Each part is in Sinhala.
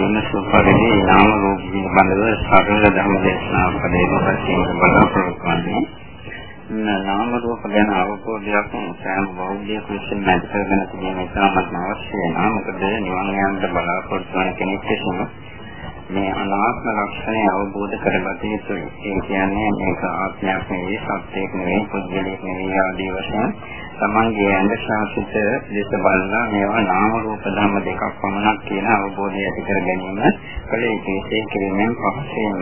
විමසු පරිදි නාම රූප පිළිබඳව සරල ධර්ම දේශනාවක් පදේශයෙන් බලාපොරොත්තු වෙන්නේ. නාම රූප ගැන අවබෝධයක් සෑම බෞද්ධයෙකු විසින් නැති කරගෙන තිබීම ඉතාමත් අවශ්‍යයි. මොකද නිවන් යාමට බලාපොරොත්තු වන කෙනෙක් විසින් මේ අනාත්ම ලක්ෂණය අවබෝධ කරගත යුතුයි. ඒ කියන්නේ මේක ආත්මයක් නෙවෙයි, සත්‍යයක් නෙවෙයි, පුද්ගලයක් නෙවෙයි ආදී වශයෙන් තමන්ගේ ඇඟ ශාසිත දෙස බලලා මේවා නාම රූප ධර්ම දෙකක් පමණක් කියන අවබෝධය ඇති කර ගැනීම කල යුතුයි. කිරීමෙන් පස්සෙම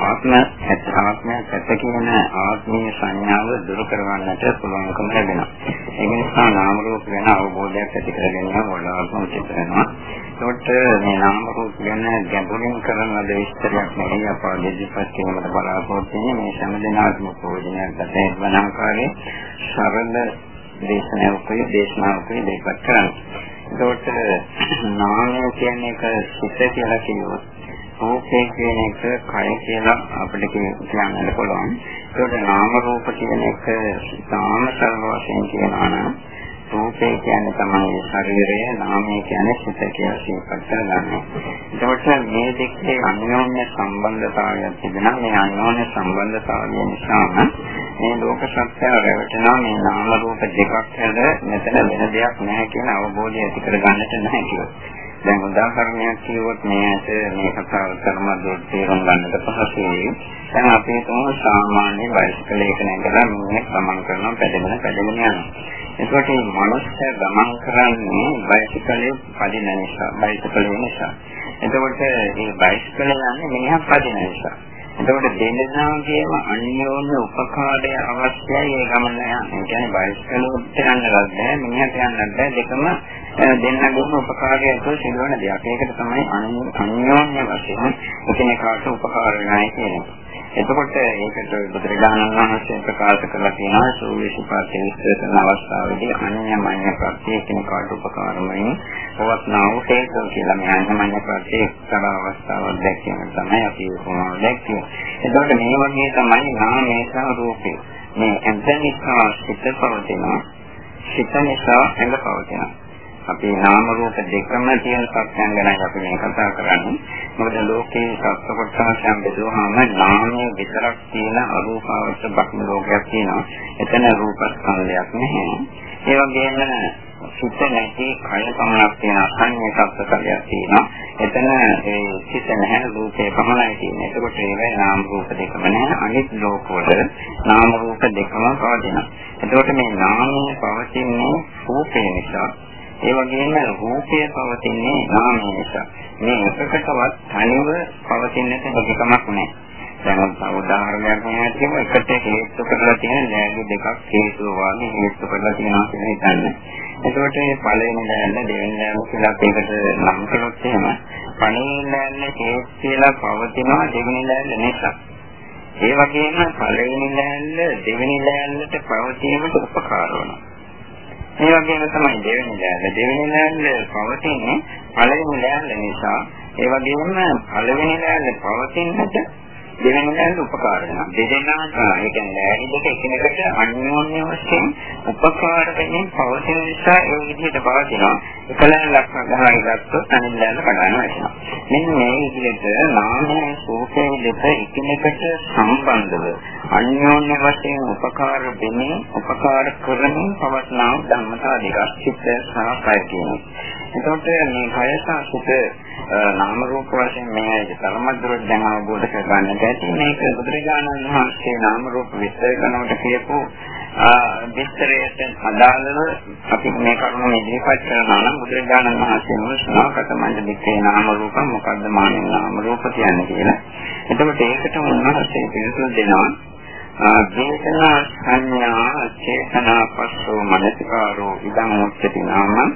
ආත්ම ආත්මය ඇත්ත කියන ආත්මීය සංඥාව දුරු කරවන්නට පුළුවන්කම ලැබෙනවා. ඒ නිසා නාම රූප ගැන අවබෝධයක් ඇති කර ගැනීම වඩාත් උචිත වෙනවා. ඒකට මේ නාම රූප ගැන ගැඹුරින් කරන ලද විස්තරයක් නෙවෙයි අප දෙවිපත් කියනකට බලාපොරොත්තු වෙන්නේ මේ හැම දිනකටම ප්‍රයෝජනයක් ගන්න වන ආකාරයේ සරල දේශනාවකයි දේශනාවකයි දෙපත් කරන්නේ. ඒකට නාමය කියන්නේ එක සිත කියලා කියනවා. රූපේ කියන එක කය කියලා අපිට කියන්නත් පුළුවන්. ඒකට නාම රූප කියන එක සාම සර්ව වශයෙන් කියනවා නම් රූපේ කියන්නේ තමයි ශරීරය, නාමය කියන්නේ සිත කියලා සිහිපත් කරගන්නවා. ඒකට මේ දෙකේ අන්‍යෝන්‍ය සම්බන්ධතාවයක් තිබෙනවා. මේ අන්‍යෝන්‍ය සම්බන්ධතාවය නිසා මේ ලෝක සත්‍යය රැවටෙනවා මේ නාම රූප දෙකක් හැද මෙතන වෙන දෙයක් නැහැ කියන අවබෝධය ඇති කරගන්නට නැහැ කියලා. දැන් උදාහරණයක් කිව්වොත් මේකට මේ කතාව කරමදුර තේරුම් ගන්නට පහසුයි. දැන් අපි තුමු සාමාන්‍ය බයිසිකලයක නැගලා මේ ගමන් කරනවා පැදගෙන පැදගෙන යනවා. එතකොට මේ මනුස්සය ගමන් කරන්නේ බයිසිකලේ පදින නිසා, බයිසිකලේ නිසා. එතකොට මේ බයිසිකලේ යන්නේ මෙහා පදින නිසා. එතකොට දෙන්නාගේම අන්‍යෝන්‍ය උපකාරය අවශ්‍යයි ඒ ගමන යන. ඒ කියන්නේ බයිසිකලෙත් යන්නවත් බෑ, මිනිහට යන්නත් බෑ දෙකම දෙන්නගේම උපකාරය තුළ සිදුවන දෙයක්. ඒකට තමයි අන්‍යෝන්‍ය වශයෙන් එකිනෙකාට උපකාර වෙනයි කියන්නේ. එතකොට ඒකට බුදුරජාණන් වහන්සේ ප්‍රකාශ කරලා තියෙනවා සූවිසිපාතේ විස්තර කරන අවස්ථාවේදී අන්‍යමඤ්ඤ ප්‍රත්‍ය කෙනෙකුට උපකාරමයි පවත්නා වූ හේතු කියලා මේ අන්‍යමඤ්ඤ ප්‍රත්‍ය එක්තරා අවස්ථාවක් දැක්වීම තමයි අපි උපමාව දැක්කේ. එතකොට මේ වගේ තමයි නාමය සහ රූපය. මේ ඇන්තනිකා සිත පවතිනවා. සිත නිසා ඇඟ පවතිනවා. අපි නාම රූප දෙකම තියෙන සත්‍යයන් ගැන අපි මේ කතා කරන්නේ. මොකද ලෝකේ සත්‍ය කොටසයන් බෙදුවාම නාමයේ විතරක් තියෙන අරූපාවච බක්ම ලෝකයක් තියෙනවා. එතන රූපස්කන්ධයක් නැහැ. ඒ වගේම සිත නැති කය පමණක් තියෙන අසංඥ සත්‍යයක් තියෙනවා. එතන ඒ සිත නැහැ රූපේ පමණයි තියෙන්නේ. එතකොට ඒවයි නාම රූප දෙකම නැහැ. අනිත් ලෝකවල නාම රූප දෙකම පවතිනවා. එතකොට මේ නාමයේ පවතින්නේ රූපේ නිසා ඒ වගේම රූපය පවතින්නේ නාමය නිසා. මේ එකකටවත් තනිව පවතින්නට හැකියාවක් නැහැ. දැන් උදාහරණයක් වශයෙන් එකට හේතු කරලා තියෙන ලෑලි දෙකක් හේතු වාගේ හේතු කරලා තියෙනවා කියලා හිතන්න. එතකොට මේ පළවෙනි ලෑල්ල දෙවෙනි ලෑල්ල කියලා ඒකට නම් කළොත් එහෙම පළවෙනි ලෑල්ල හේතු කියලා පවතිනවා දෙවෙනි ලෑල්ල නිසා. ඒ වගේම පළවෙනි ලෑල්ල දෙවෙනි ලෑල්ලට පවතීමට උපකාර වෙනවා. මේ වගේම තමයි දෙවෙනි ලෑල්ල. දෙවෙනි ලෑල්ල පවතින්නේ පළවෙනි ලෑල්ල නිසා. ඒ වගේම පළවෙනි ලෑල්ල පවතින්නට දෙවෙනි ලෑල්ල උපකාර වෙනවා. දෙදෙනාට ඒ කියන්නේ ලෑලි දෙක එකිනෙකට අන්‍යෝන්‍ය වශයෙන් උපකාර වෙමින් පවතින නිසා ඒ විදිහට පවතිනවා. එක ලෑල්ලක් ගහලා ගත්තොත් අනිත් ලෑල්ල කඩන වෙනවා. මෙන්න මේ විදිහට නාමයේ සූපේ දෙක එකිනෙකට සම්බන්ධව අන්‍යෝන්‍ය වශයෙන් උපකාර වෙමින් උපකාර කරමින් පවත්නා ධර්මතා දෙකක් චිත්ත සහ කය කියන්නේ. එතකොට මේ කය සහ සිත නාම රූප වශයෙන් මේ ධර්මද්‍රෝධ දැන අවබෝධ කරගන්නට ඇති මේක බුදුරජාණන් වහන්සේ නාම රූප විස්තර කරනකොට කියපු විස්තරයට අදාළව අපි මේ කරුණ ඉදිරිපත් කරනවා නම් බුදුරජාණන් වහන්සේ මොනවාකට මන්දිකේ නාම රූප මොකද්ද මානෙ නාම රූප කියන්නේ කියලා. එතකොට ඒකට උන්වහන්සේ පිළිතුරු දෙනවා වේදනා සංඥා චේතනා පස්සෝ මනසිකාරෝ ඉදං උච්චති නාම.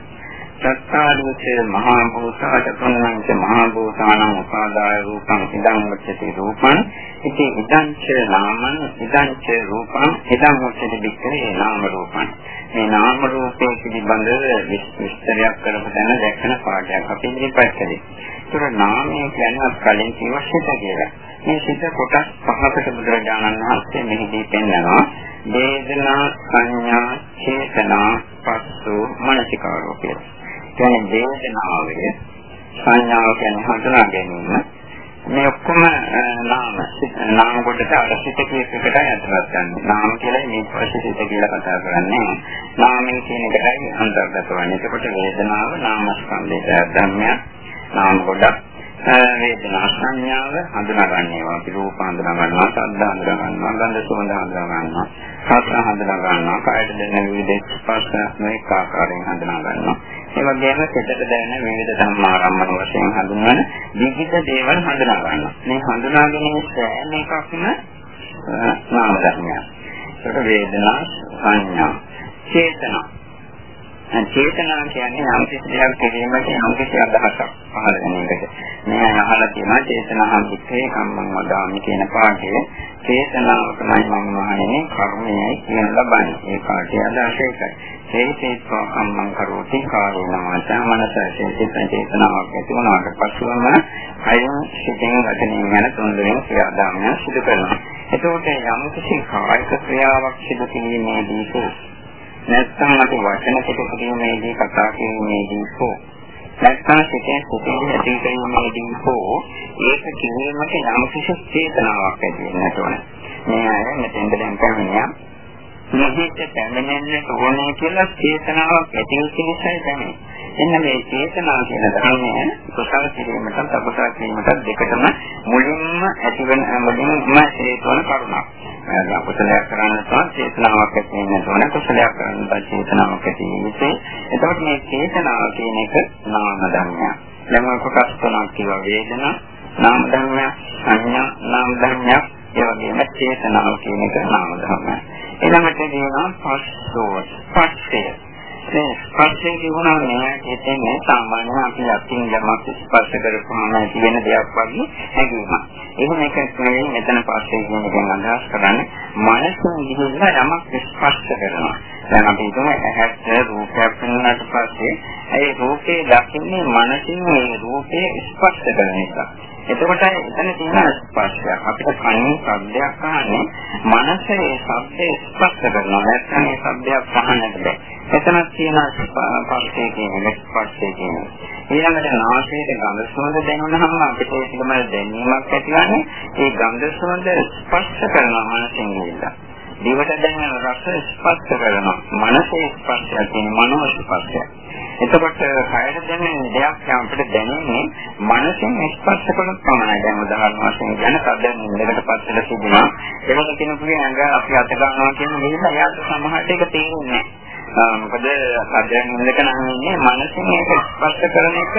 සත්තාලෝච මහා භූතාට පුන්නංච මහා භූතානං උපාදාය රූපං ඉදං වච්චති රූපං. ඉති ඉදං ච නාමං ඉදං ච රූපං ඉදං වච්චති වික්‍රේ නාම රූපං. මේ නාම රූපයේ පිළිබඳව විස්තරයක් කරපු තැන දැක්කන පාඩයක් අපි ඉදිරිපත් කළේ. ඒතර නාමය කියන්නේ කලින් කිව්ව සිත කියලා. මේ සිත කොටස් පහකට බුදුරජාණන් වහන්සේ මෙහිදී පෙන්වනවා. වේදනා සංඥා චේතනා පස්සෝ මනසිකාරෝ කියලා. කියන්නේ වේදනාවේ සංඥාව කියන්නේ හඳුනා ගැනීම. මේ ඔක්කොම නාම නාම කොටට අරසිත කියපෙකට ඇතුළත් ගන්න. නාම කියලා මේ ප්‍රසිද්ධ කියලා කතා කරන්නේ. නාමයෙන් කියන එකයි අන්තර්ගත වන්නේ. එතකොට වේදනාව නාමස්කන්ධයට ධර්මයක් නාම කොටක් වේදනා සංඥාව හඳුනාගන්නවා. අපි රූප හඳුනා ගන්නවා ශබ්ද හඳුනා ගන්නවා ගන්ධ සුවඳ හඳුනා ගන්නවා රස හඳුනා ගන්නවා කායයට දැනෙන විවිධ ස්පර්ශ මේක ආකාරයෙන් හඳුනා ගන්නවා ඒ වගේම සිතට දැනෙන විවිධ ධර්මාරම්මන වශයෙන් හඳුන්වන විවිධ දේවල් හඳුනා ගන්නවා මේ හඳුනා ගැනීම සෑම එකක්ම නාම ධර්මයක්. ඒක වේදනා සංඥා චේතනා. චේතනා කියන්නේ යම් කිසි දෙයක් කිරීමට යම් කිසි අදහසක් පහළ වෙන එකට. මේ අහලා තියෙනවා චේතනාහම් දුක්ඛේ කම්මං වදාමි කියන පාඩේ චේතනාව තමයි මම වහන්නේ කර්මයයි කියන ලබන්නේ. ඒ පාඩේ අදහස ඒකයි. චේතේත්වා කම්මං කරෝති කායේන වාචා මනස චේතනාවක් ඇති වුණාට පස්සෙම අයින් සිතෙන් වචනෙන් යන තුන්දෙනෙන් ක්‍රියාදාමය සිදු කරනවා. එතකොට යම් කිසි කායික ක්‍රියාවක් සිදු කිරීමේදී නැත්නම් අපි වචන කොට කිරීමේදී කතා කිරීමේදී හෝ නැත්නම් සිතේ සිතේ ඇති කිරීමේදී හෝ ඒක කිරීමට යම් කිසි චේතනාවක් ඇති වෙන්නට ඕන. මේ අය මෙතෙන්ද දැන් කියන්නේ නිහිත පැමිණෙන්න ඕනේ කියලා චේතනාවක් ඇති වෙච්ච නිසායි දැනෙන්නේ. එන්න මේ චේතනාව කියන ධර්මය කුසල කිරීමට අකුසල කිරීමට දෙකටම මුලින්ම ඇතිවන මුලින්ම හේතු වන කරුණක්. අකුසලයක් කරන්න තවත් චේතනාවක් ඇති වෙන්න ඕන කුසලයක් කරන්න තවත් චේතනාවක් ඇති වෙන්නේ. එතකොට මේ චේතනාව කියන එක නාම ධර්මයක්. දැන් ඔය කොටස් තුනක් කියවා වේදනා නාම ධර්මයක් සංඥා නාම ධර්මයක් ඒ වගේම චේතනාව කියන එක නාම ධර්මයක්. ඊළඟට කියනවා පස්සෝ පස්සේ මේ ස්පර්ශයෙන් කියනවා නෑ හිතෙන්නේ සාමාන්‍යයෙන් අපි අත්ින් යමක් ස්පර්ශ කරපුවාම ඇති වෙන දෙයක් වගේ හැඟීමක්. එහෙම එකක් නෙවෙයි මෙතන පස්සේ කියන එකෙන් අදහස් කරන්නේ මනසෙන් ගිහිල්ලා යමක් ස්පර්ශ කරනවා. දැන් අපි හිතමු ඇහැට රූපයක් පෙනුනට පස්සේ ඒ රූපේ දකින්නේ මනසින් මේ රූපේ ස්පර්ශ කරන නිසා. එතකොට එතන තියෙන ස්පර්ශයක් අපිට කනින් ශබ්දයක් අහන්නේ මනසේ ශබ්දේ ස්පර්ශ කරනවා නැත්නම් ඒ ශබ්දයක් අහන්නට බෑ. එතන තියෙන ස්පර්ශය කියන්නේ ස්පර්ශය කියන්නේ. ඊළඟට නාසයේ ගඳ සුවඳ දැනුනහම අපිට ඒක තමයි දැනීමක් ඇතිවන්නේ. ඒ ගඳ සුවඳ ස්පර්ශ කරනවා මනසෙන් ගිහිල්ලා. දිවට දැනෙන රස ස්පර්ශ කරනවා. මනසේ ස්පර්ශය කියන්නේ මනෝ ස්පර්ශය. එතකොට කයට දැනෙන දෙයක් අපිට දැනෙන්නේ මනසෙන් ස්පර්ශ කරන පමණයි. දැන් උදාහරණ වශයෙන් ගැන කඩෙන් ඉඳකට පස්සට තිබුණා. ඒක කෙනෙකුගේ ඇඟ අපි අත ගන්නවා කියන දෙයක් එයාට සමහරට ඒක තේරෙන්නේ නැහැ. මොකද සද්දයන් ඉන්නක නම් ඉන්නේ මනසින් ඒක ස්පර්ශ කරන එක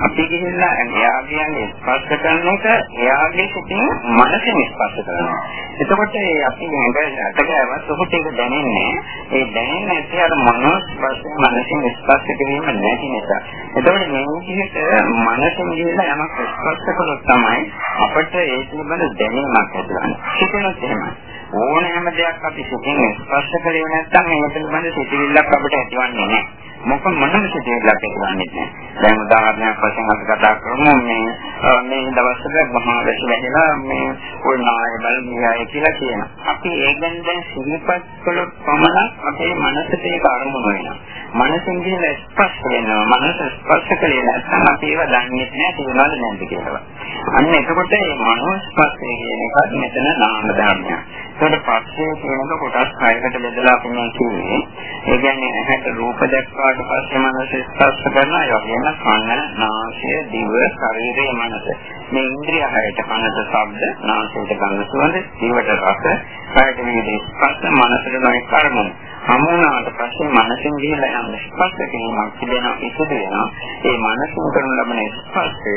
අපි ගිහිල්ලා එයාගේ ස්පර්ශ කරන එක එයාගේ සිතින් මනසින් ස්පර්ශ කරනවා. එතකොට අපි මේකට අතගාවත් ඔහුට ඒක දැනෙන්නේ ඒ දැනෙන්නේ නැති අර මනෝ ස්පර්ශ මනසින් ස්පර්ශ කිරීම නැති නිසා. එතකොට මේ විදිහට මනසින් ගිහිල්ලා යමක් ස්පර්ශ කළොත් තමයි අපිට ඒ පිළිබඳ දැනීමක් ඇතිවන්නේ. හිතෙනොත් එහෙමයි. ඕනෑම දෙයක් අපි සිතින් ස්පර්ශ කරේ නැත්නම් ඒක පිළිබඳ සිතිවිල්ලක් අපිට ඇතිවන්නේ නැහැ. මොක මොනම සිතිවිල්ලක් ඇතිවන්නේ නැහැ. දැන් උදාහරණයක් වශයෙන් අපි කතා කරමු මේ මේ දවස්වල මහා වැසි වැහිලා මේ ওই නාය බල ගියායි කියලා කියනවා. අපි ඒ ගැන දැන් සිහිපත් කළොත් පමණක් අපේ මනසට ඒක අරමුණු වෙනවා. මනසෙන් කියන ස්පර්ශ වෙනවා. මනස ස්පර්ශ කලේ නැත්නම් අපි ඒව දන්නේ නැහැ තියනවද නැද්ද කියලා. අන්න එතකොට මේ මනෝ ස්පර්ශය කියන එකත් මෙතන නාම ධර්මයක්. ඒකට පස්සේ කියනක කොටස් හයකට බෙදලා අපි මේ කියන්නේ. ඒ කියන්නේ ඇහැට රූප දැක්වාට පස්සේ මනස ස්පර්ශ කරනවා. ඒ වගේම කන, නාසය, දිව, ශරීරය, මනස. මේ ඉන්ද්‍රිය හයට කනට ශබ්ද, නාසයට ගඳ සුවඳ, දිවට රස, කයට විවිධ ස්පර්ශ, මනසට නොයෙක් කර්මන. හමුනාට පස්සේ මනසින් ගිහිල්ලා යන ස්පර්ශ කිරීමක් තිබෙනවා ඉතිරි වෙනවා. ඒ මනසින් කරන ලබන ස්පර්ශය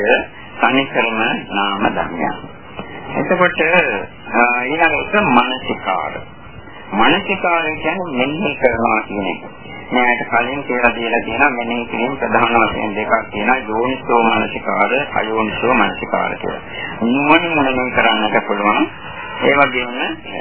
තනිකරම නාම ධර්මයක්. එතකොට ඊළඟට මානසිකාර. මානසිකාර කියන්නේ මෙනෙහි කරනවා කියන එක. මෑට කලින් කියලා දීලා තියෙනවා මෙනෙහි කිරීම ප්‍රධාන වශයෙන් දෙකක් තියෙනවා යෝනිසෝ මානසිකාර අයෝනිසෝ මානසිකාර කියලා. නුවණ මොනම කරන්නට පුළුවන් ඒ වගේම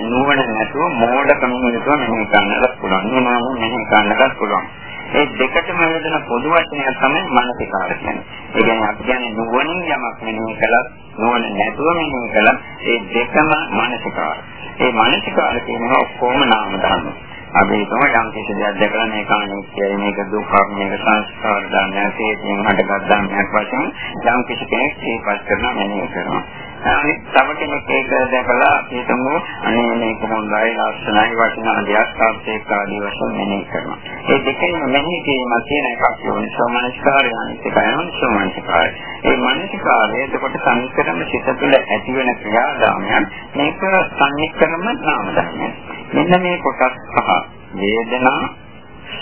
නුවණ නැතුව මෝඩකමින් යුතුව මෙහෙම කරන්නත් පුළුවන්. නුවණ මෙහෙම කරන්නත් පුළුවන්. ඒ දෙකටම යොදන පොදු වචනය තමයි මානසිකාර කියන්නේ. ඒ කියන්නේ අපි කියන්නේ නුවණින් යමක් මෙහෙම කළා නුවණ නැතුව මෙහෙම කළා ඒ දෙකම මානසිකාර. ඒ මානසිකාර කියනවා ඔක්කොම නාම ධර්ම. අපි හිතමු යම් කිසි දෙයක් දැකලා මේක අනිත්‍යයි මේක දුක්ඛ මේක සංස්කාර ධර්මයක් හේතුන් හටගත් ධර්මයක් වශයෙන් යම් කිසි කෙනෙක් සිහිපත් කරනවා මෙනෙහි කරනවා. අනිත් තව කෙනෙක් ඒක දැකලා අපි හිතමු අනේ මේක හොඳයි ලස්සනයි වටිනා දෙයක් සාපේක්ෂ ආදී වශයෙන් මෙනෙහි කරනවා. ඒ දෙකෙන් මෙනෙහි කිරීම කියන එකක් යෝනිසෝමනස්කාරය අනිත් එකයි යෝනිසෝමනස්කාරය. ඒ මනසිකාරය එතකොට සංස්කරම සිත තුළ ඇති වෙන ක්‍රියාදාමයන් මේක සංස්කරම නාම ධර්මයක්. මෙන්න මේ කොටස් පහ වේදනා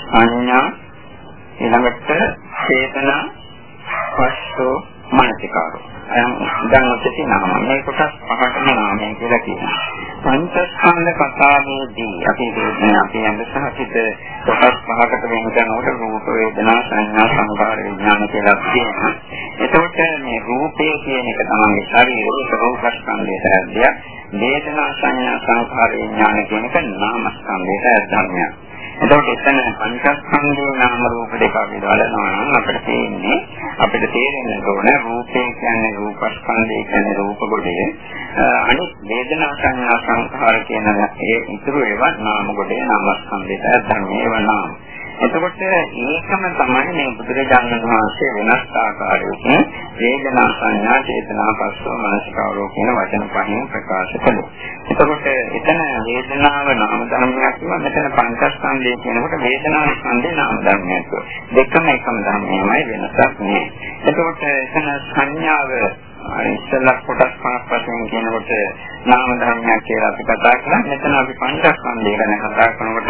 සංඥා ඊළඟට චේතනා පස්සෝ මනසිකාරෝ දැන් ඔතේ නාම මේ කොටස් පහටම නාමය කියලා කියනවා. පංචස්කන්ධ කතාවේදී අපි කියන්නේ අපි යන සහසිත කොටස් පහකට වෙන කරනකොට රූප වේදනා සංඥා සංකාර විඥාන කියලා කියනවා. එතකොට මේ රූපය කියන එක තමයි ශරීරයේ රූපස්කන්ධයට ඇද්දිය. වේදනා සංඥා සංකාර විඥාන කියන එක නාමස්කන්ධයට ධර්මයක්. එතකොට එතන පංචස්කන්ධේ නාම රූප දෙක විදවලනවා නම් අපිට තේින්නේ අපිට තේරෙන්න ඕන රූපේ කියන්නේ රූපස්කන්ධය කියන්නේ රූප කොටේ අනිත් වේදනා සංඥා සංඛාර කියන ඒ ඉතුරු ඒවා නාම කොටේ නාමස්කන්ධයට ධර්මයේ වනාම එතකොට ඒකම තමයි මේ බුදුරජාණන් වහන්සේ වෙනස් ආකාරයකින් වේදනා සංඥා චේතනා පස්සෝ මනසිකාරෝ කියන වචන පහෙන් ප්‍රකාශ කළේ. එතකොට එතන වේදනාව නාම ධර්මයක් කියනවා මෙතන පංචස්කන්ධය කියනකොට වේදනා ස්කන්ධේ නාම ධර්මයක්. දෙකම එකම ධර්මයමයි වෙනසක් නෑ. එතකොට එතන සංඥාව ඉස්සෙල්ලා කොටස් පහක් වශයෙන් කියනකොට නාම ධර්මයක් කියලා අපි කතා කරා. මෙතන අපි පංචස්කන්ධය ගැන කතා කරනකොට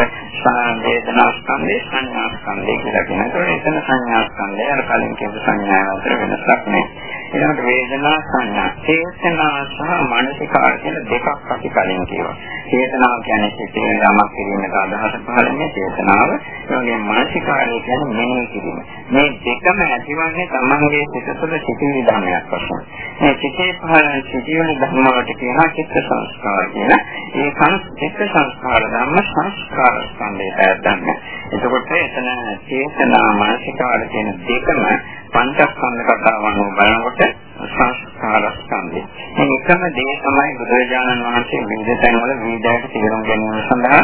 වේදනා ස්කන්ධය, සංඥා ස්කන්ධය කියලා කියනවා. ඒතකොට එතන සංඥා ස්කන්ධය අර කලින් කියපු සංඥා අතර වෙනසක් නැහැ. ඊළඟට වේදනා සංඥා, චේතනා සහ මානසිකාර කියන දෙකක් අපි කලින් කියවා. චේතනාව කියන්නේ සිතේ යමක් කිරීමට අදහස පහළන්නේ චේතනාව. ඒ වගේම මානසිකාරය කියන්නේ මෙනෙහි කිරීම. මේ දෙකම ඇතිවන්නේ තමන්ගේ සිත තුළ සිටින ධර්මයක් වශයෙන්. මේ සිතේ පහළ සිටින ධර්ම වලට කියනවා චිත්ත සංස්කාර කියලා. ඒ චිත්ත සංස්කාර ධර්ම සංස්කාර ස්කන්ධයට ඇදන්න. එතකොට එතන චේතනා මානසිකාර කියන දෙකම පංචස්කන්ධ කතාවන් බලනකොට සංස්කාර ස්කන්ධය. මේ එකම දේ තමයි බුදුරජාණන් වහන්සේ විවිධ තැන්වල විවිධයට තේරුම් ගැනීම සඳහා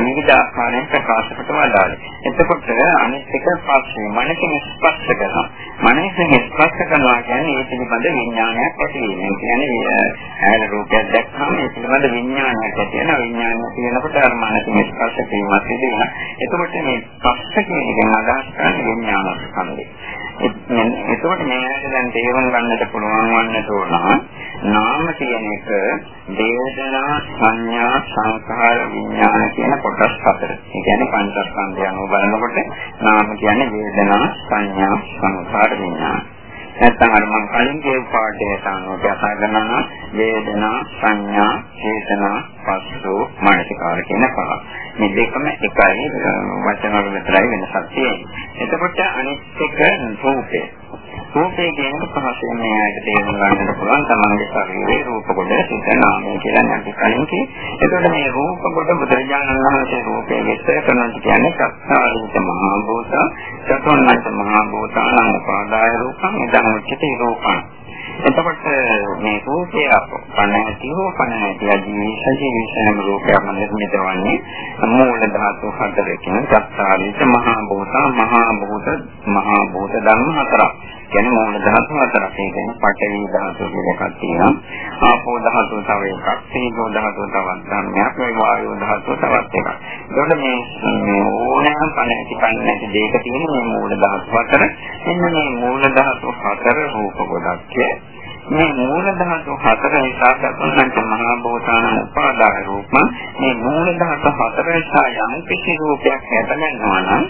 විවිධ ආකාරයෙන් ප්‍රකාශ කොට වදාළේ. එතකොට අනිත් එක පස්සේ මනසින් ස්පර්ශ කරනවා. මනසින් ස්පර්ශ කරනවා කියන්නේ ඒ පිළිබඳ විඥානයක් ඇති වීම. ඒ කියන්නේ ඇහැල රූපයක් දැක්කම ඒ පිළිබඳ විඥානයක් ඇති වෙනවා. විඥානය කියනකොට අර මනසින් ස්පර්ශ කිරීමක් සිදුවෙනවා. එතකොට මේ ස්පර්ශ කියන එකෙන් අදහස් කරන්නේ විඥාන ස්කන්ධය. එතකොට මේකට දැන් තේරුම් ගන්නට පුළුවන් වන්නට ඕන නාම කියන එක වේදනා සංඥා සංඛාර විඥාන කියන කොටස් හතර. ඒ කියන්නේ පංචස්කන්ධය අනුව බලනකොට නාම කියන්නේ වේදනා සංඥා සංඛාර විඥාන. නැත්නම් අර මම කලින් කියපු පාඩයට අනුව කතා කරනවා වේදනා සංඥා චේතනා පස්සෝ මානසිකාර කියන පහ. මේ දෙකම එකයි වචන වල විතරයි වෙනසක් තියෙන්නේ. එතකොට අනිත් එක රූපේ. රූපේ කියන පහසෙන් මේ ආයත තේරුම් ගන්නට පුළුවන් තමන්ගේ ශරීරයේ රූප කොට සිත නාමය කියලා නැති කලින් කි. එතකොට මේ රූප කොට බුදුරජාණන් වහන්සේ රූපේ විස්තර කරනවා කියන්නේ සත්‍යාරිත මහා භූත, චතුර්ණත මහා භූතාන උපාදාය රූපං ඉදං උච්චති රූපං. එතකොට මේ රූපය පණ ඇති හෝ පණ නැති ආදී සජීවීසනම රූපයක් නිර්මිත වන්නේ මූල ධාතු හතරකින් සත්‍යාරිත මහා භූත, මහා භූත, මහා භූත ධර්ම හතරක්. කියන්නේ මූල ධාතු හතරක්. ඒ කියන්නේ පඨවි ධාතුව කියලා එකක් තියෙනවා. ආපෝ ධාතුව තව එකක්. තේජෝ ධාතුව තවත් ධර්මයක්. මේ වායෝ ධාතුව තවත් එකක්. ඒකට මේ මේ ඕනෑම පණ ඇති පණ නැති දෙයක තියෙන මේ මූල ධාතු හතර. එන්න මේ මූල ධාතු හතර රූප ගොඩක් මේ මූල ධාතු හතර නිසා දක්වන්නට මහා භූතාන උපාදාය රූප මේ මූල ධාතු හතර නිසා යම් කිසි රූපයක් හැදෙනවා නම්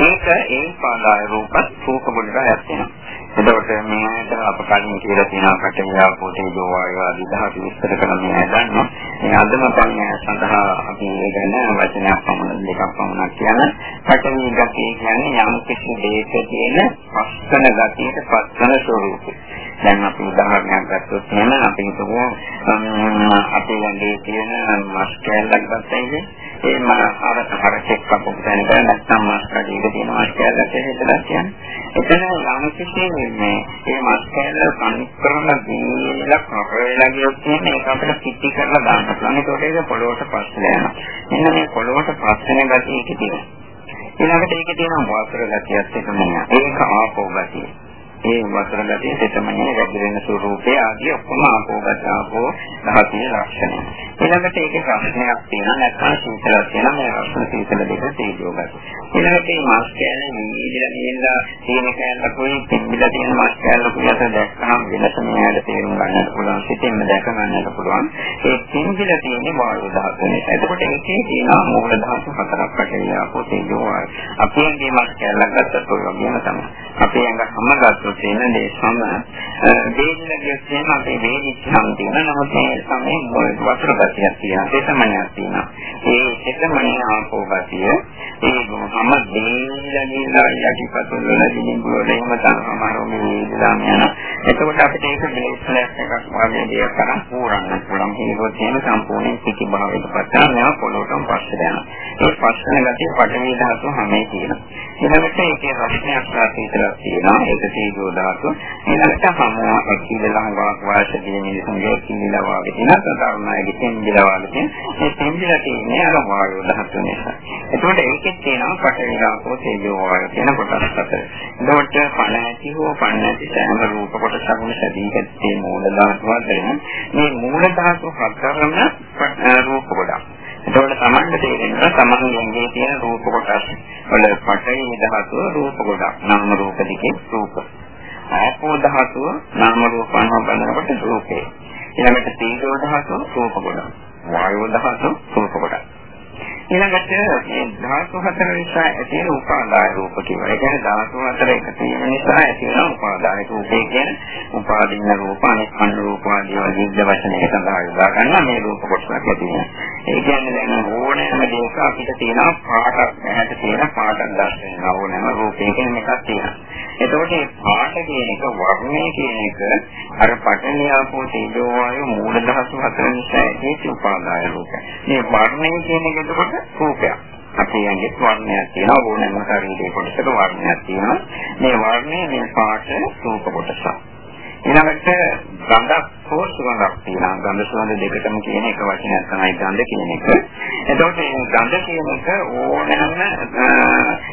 ඒක ඒ පාදාය රූපත් රූප ගොඩට ඇත්තෙනවා. එතකොට මේකට අප කලින් කියලා තියෙනවා කටවියා පොතේ දෝවාය ආදී දහතු විස්තර කරන්නේ නැහැ මේ අදම පන්නේ සඳහා අපි ඒ ගැන වචනයක් පමණ දෙකක් පමණක් කියන කටවි ගතිය කියන්නේ යම් කිසි දෙයක තියෙන පස්සන ගතියට පස්සන ස්වરૂපය. දැන් අපි උදාහරණයක් ගත්තොත් එහෙම අපි හිතමු අපේ ළඟේ තියෙන මස් කෑල්ලක් ගත්තයි ඒ මා අර හරකෙක් කපපු තැනක නැත්නම් මස් කඩේක තියෙන මස් කෑල්ලක් කියලා කියන්නේ. එතන යම් කිසි මේ ඒ මස් කෑල්ල කණික් කරන දීලා කරලා ගියොත් කියන්නේ ඒක අපිට පිටි කරලා දාන්න පුළුවන්. ඒකට ඒක පොළොවට පස්සේ යනවා. මෙන්න මේ පොළොවට පස්සේ ගතිය ඒක තියෙනවා. ඊළඟට ඒකේ තියෙන වාතර ගතියත් එක මෙන්න. ඒක ආපෝ ගතිය. ඒ වතර ගතිය දෙතමනේ වැඩි වෙන ස්වરૂපය ආදී ඔක්කොම ආපෝගත ආපෝ ධාතුවේ ලක්ෂණ. ඊළඟට ඒකේ ප්‍රශ්නයක් තියෙනවා නැත්නම් සීතලක් තියෙනවා මේ රසන සීතල දෙක තේජෝ ගත. ඊළඟට මේ මාස් කෑල්ල නිවිදලා නිවිදලා තියෙන කෑල්ල කොයි පිළිබිලා තියෙන මාස් කෑල්ල කුලට දැක්කම වෙනස මෙයාට තේරුම් ගන්නට පුළුවන් සිතින්ම දැක ගන්නට පුළුවන්. ඒ පිළිබිලා තියෙන වායු ධාතුව නිසා. එතකොට ඒකේ තියෙන මූල ධාතු හතරක් පැටලිය ආපෝ තේජෝ වායු. අපි මේ මාස් කෑල්ලක් ගත්තත් ඔය වගේම තමයි. අපි ඇඟ හැම ගත්තොත් තියෙන දේ සම වේදිනගේ තියෙන අපේ වේදිච්චම් තියෙන නමුත් මේ සමේ වතුර ගතියක් තියෙනවා දෙතමනියක් තියෙනවා ඒ දෙතමනිය ආපෝ ගතිය ඒ මොහම දේලගෙන යටිපතුල් වල දිලිඹු වල එහෙම තමයි මේ වේදිලාම යන එතකොට අපිට ඒක බ්ලේස්ලස් එකක් වගේ දෙයක් කරන් පූරන්න පුළුවන් ඒකෝ තියෙන සම්පූර්ණ පිටි භාවයට පස්සෙන් යන පොළොටම පස්සේ යනවා. ඒ පස්සන ගතිය පඩවි ධාතු හැමේ තියෙනවා. ඊළඟට ඒකේ රස්නයක් සාපේතරක් තියෙනවා. ඒක තේජෝ ධාතුව. ඊළඟට හමුව ඇකිලලා හංගාවක් වාසදී මිනිසුන්ගේ කිලිලා වාගේ තියෙන සතරණයේ තෙම්බිලා වාගේ තියෙන මේ තෙම්බිලා තියෙන්නේ අර වායු ධාතුව නිසා. එතකොට ඒකෙත් තියෙනවා පටවිලාකෝ තේජෝ වායු කියන කොටස් හතර. එතකොට පණ ඇති හෝ පණ නැති සෑම රූප කොටසක්ම සැදීගත්තේ මූල ධාතුව අතරින් මේ මූල ධාතුව හතරම රූප කොටස්. එතකොට Tamanda තේරෙනවා තමන්ගේ තියෙන රූප කොටස් වල පටවි ධාතුව රූප කොටස්. නාම රූප දෙකේ රූප. ආපෝ ධාතුව නාම රූප අනුව බලනකොට රූපේ. ඊළඟට තීජෝ ධාතුව රූප කොටස්. වායෝ ධාතුව රූප කොටස්. ඊළඟට මේ ධාතු හතර නිසා ඇති වෙන උපාදාය රූප කියනවා. ඒ කියන්නේ ධාතු හතර එකතු වීම නිසා ඇති වෙන උපාදාය රූපේ කියන්නේ උපාදින්න රූප, අනිත්‍ය රූප ආදී වගේ වචනයක සඳහන් වෙලා ගන්න මේ රූප කොටසක් ඇති වෙනවා. ඒ කියන්නේ දැන් ඕනෑම දෙයක අපිට තියෙන පාටක් ඇහැට තියෙන පාටක් දැක්වෙන ඕනෑම රූපයකින් එකක් තියෙනවා. එතකොට මේ පාට කියන එක වර්ණය කියන එක අර පඨවි ආපෝ තේජෝ වායු මූල ධාතු හතර නිසා ඇති උපාදාය රූපය. මේ වර්ණය කියන එක එතකොට රූපයක්. අපේ යන්නේ වර්ණයක් තියෙනවා ඕනෑම ශරීරයේ කොටසක වර්ණයක් තියෙනවා. මේ වර්ණය මේ පාට රූප කොටසක්. ඊළඟට ගඳක් හෝ සුවඳක් තියෙනවා. ගඳ සුවඳ දෙකටම කියන එක වචනයක් තමයි ගඳ කියන එක. එතකොට මේ ගඳ කියන එක ඕනෑම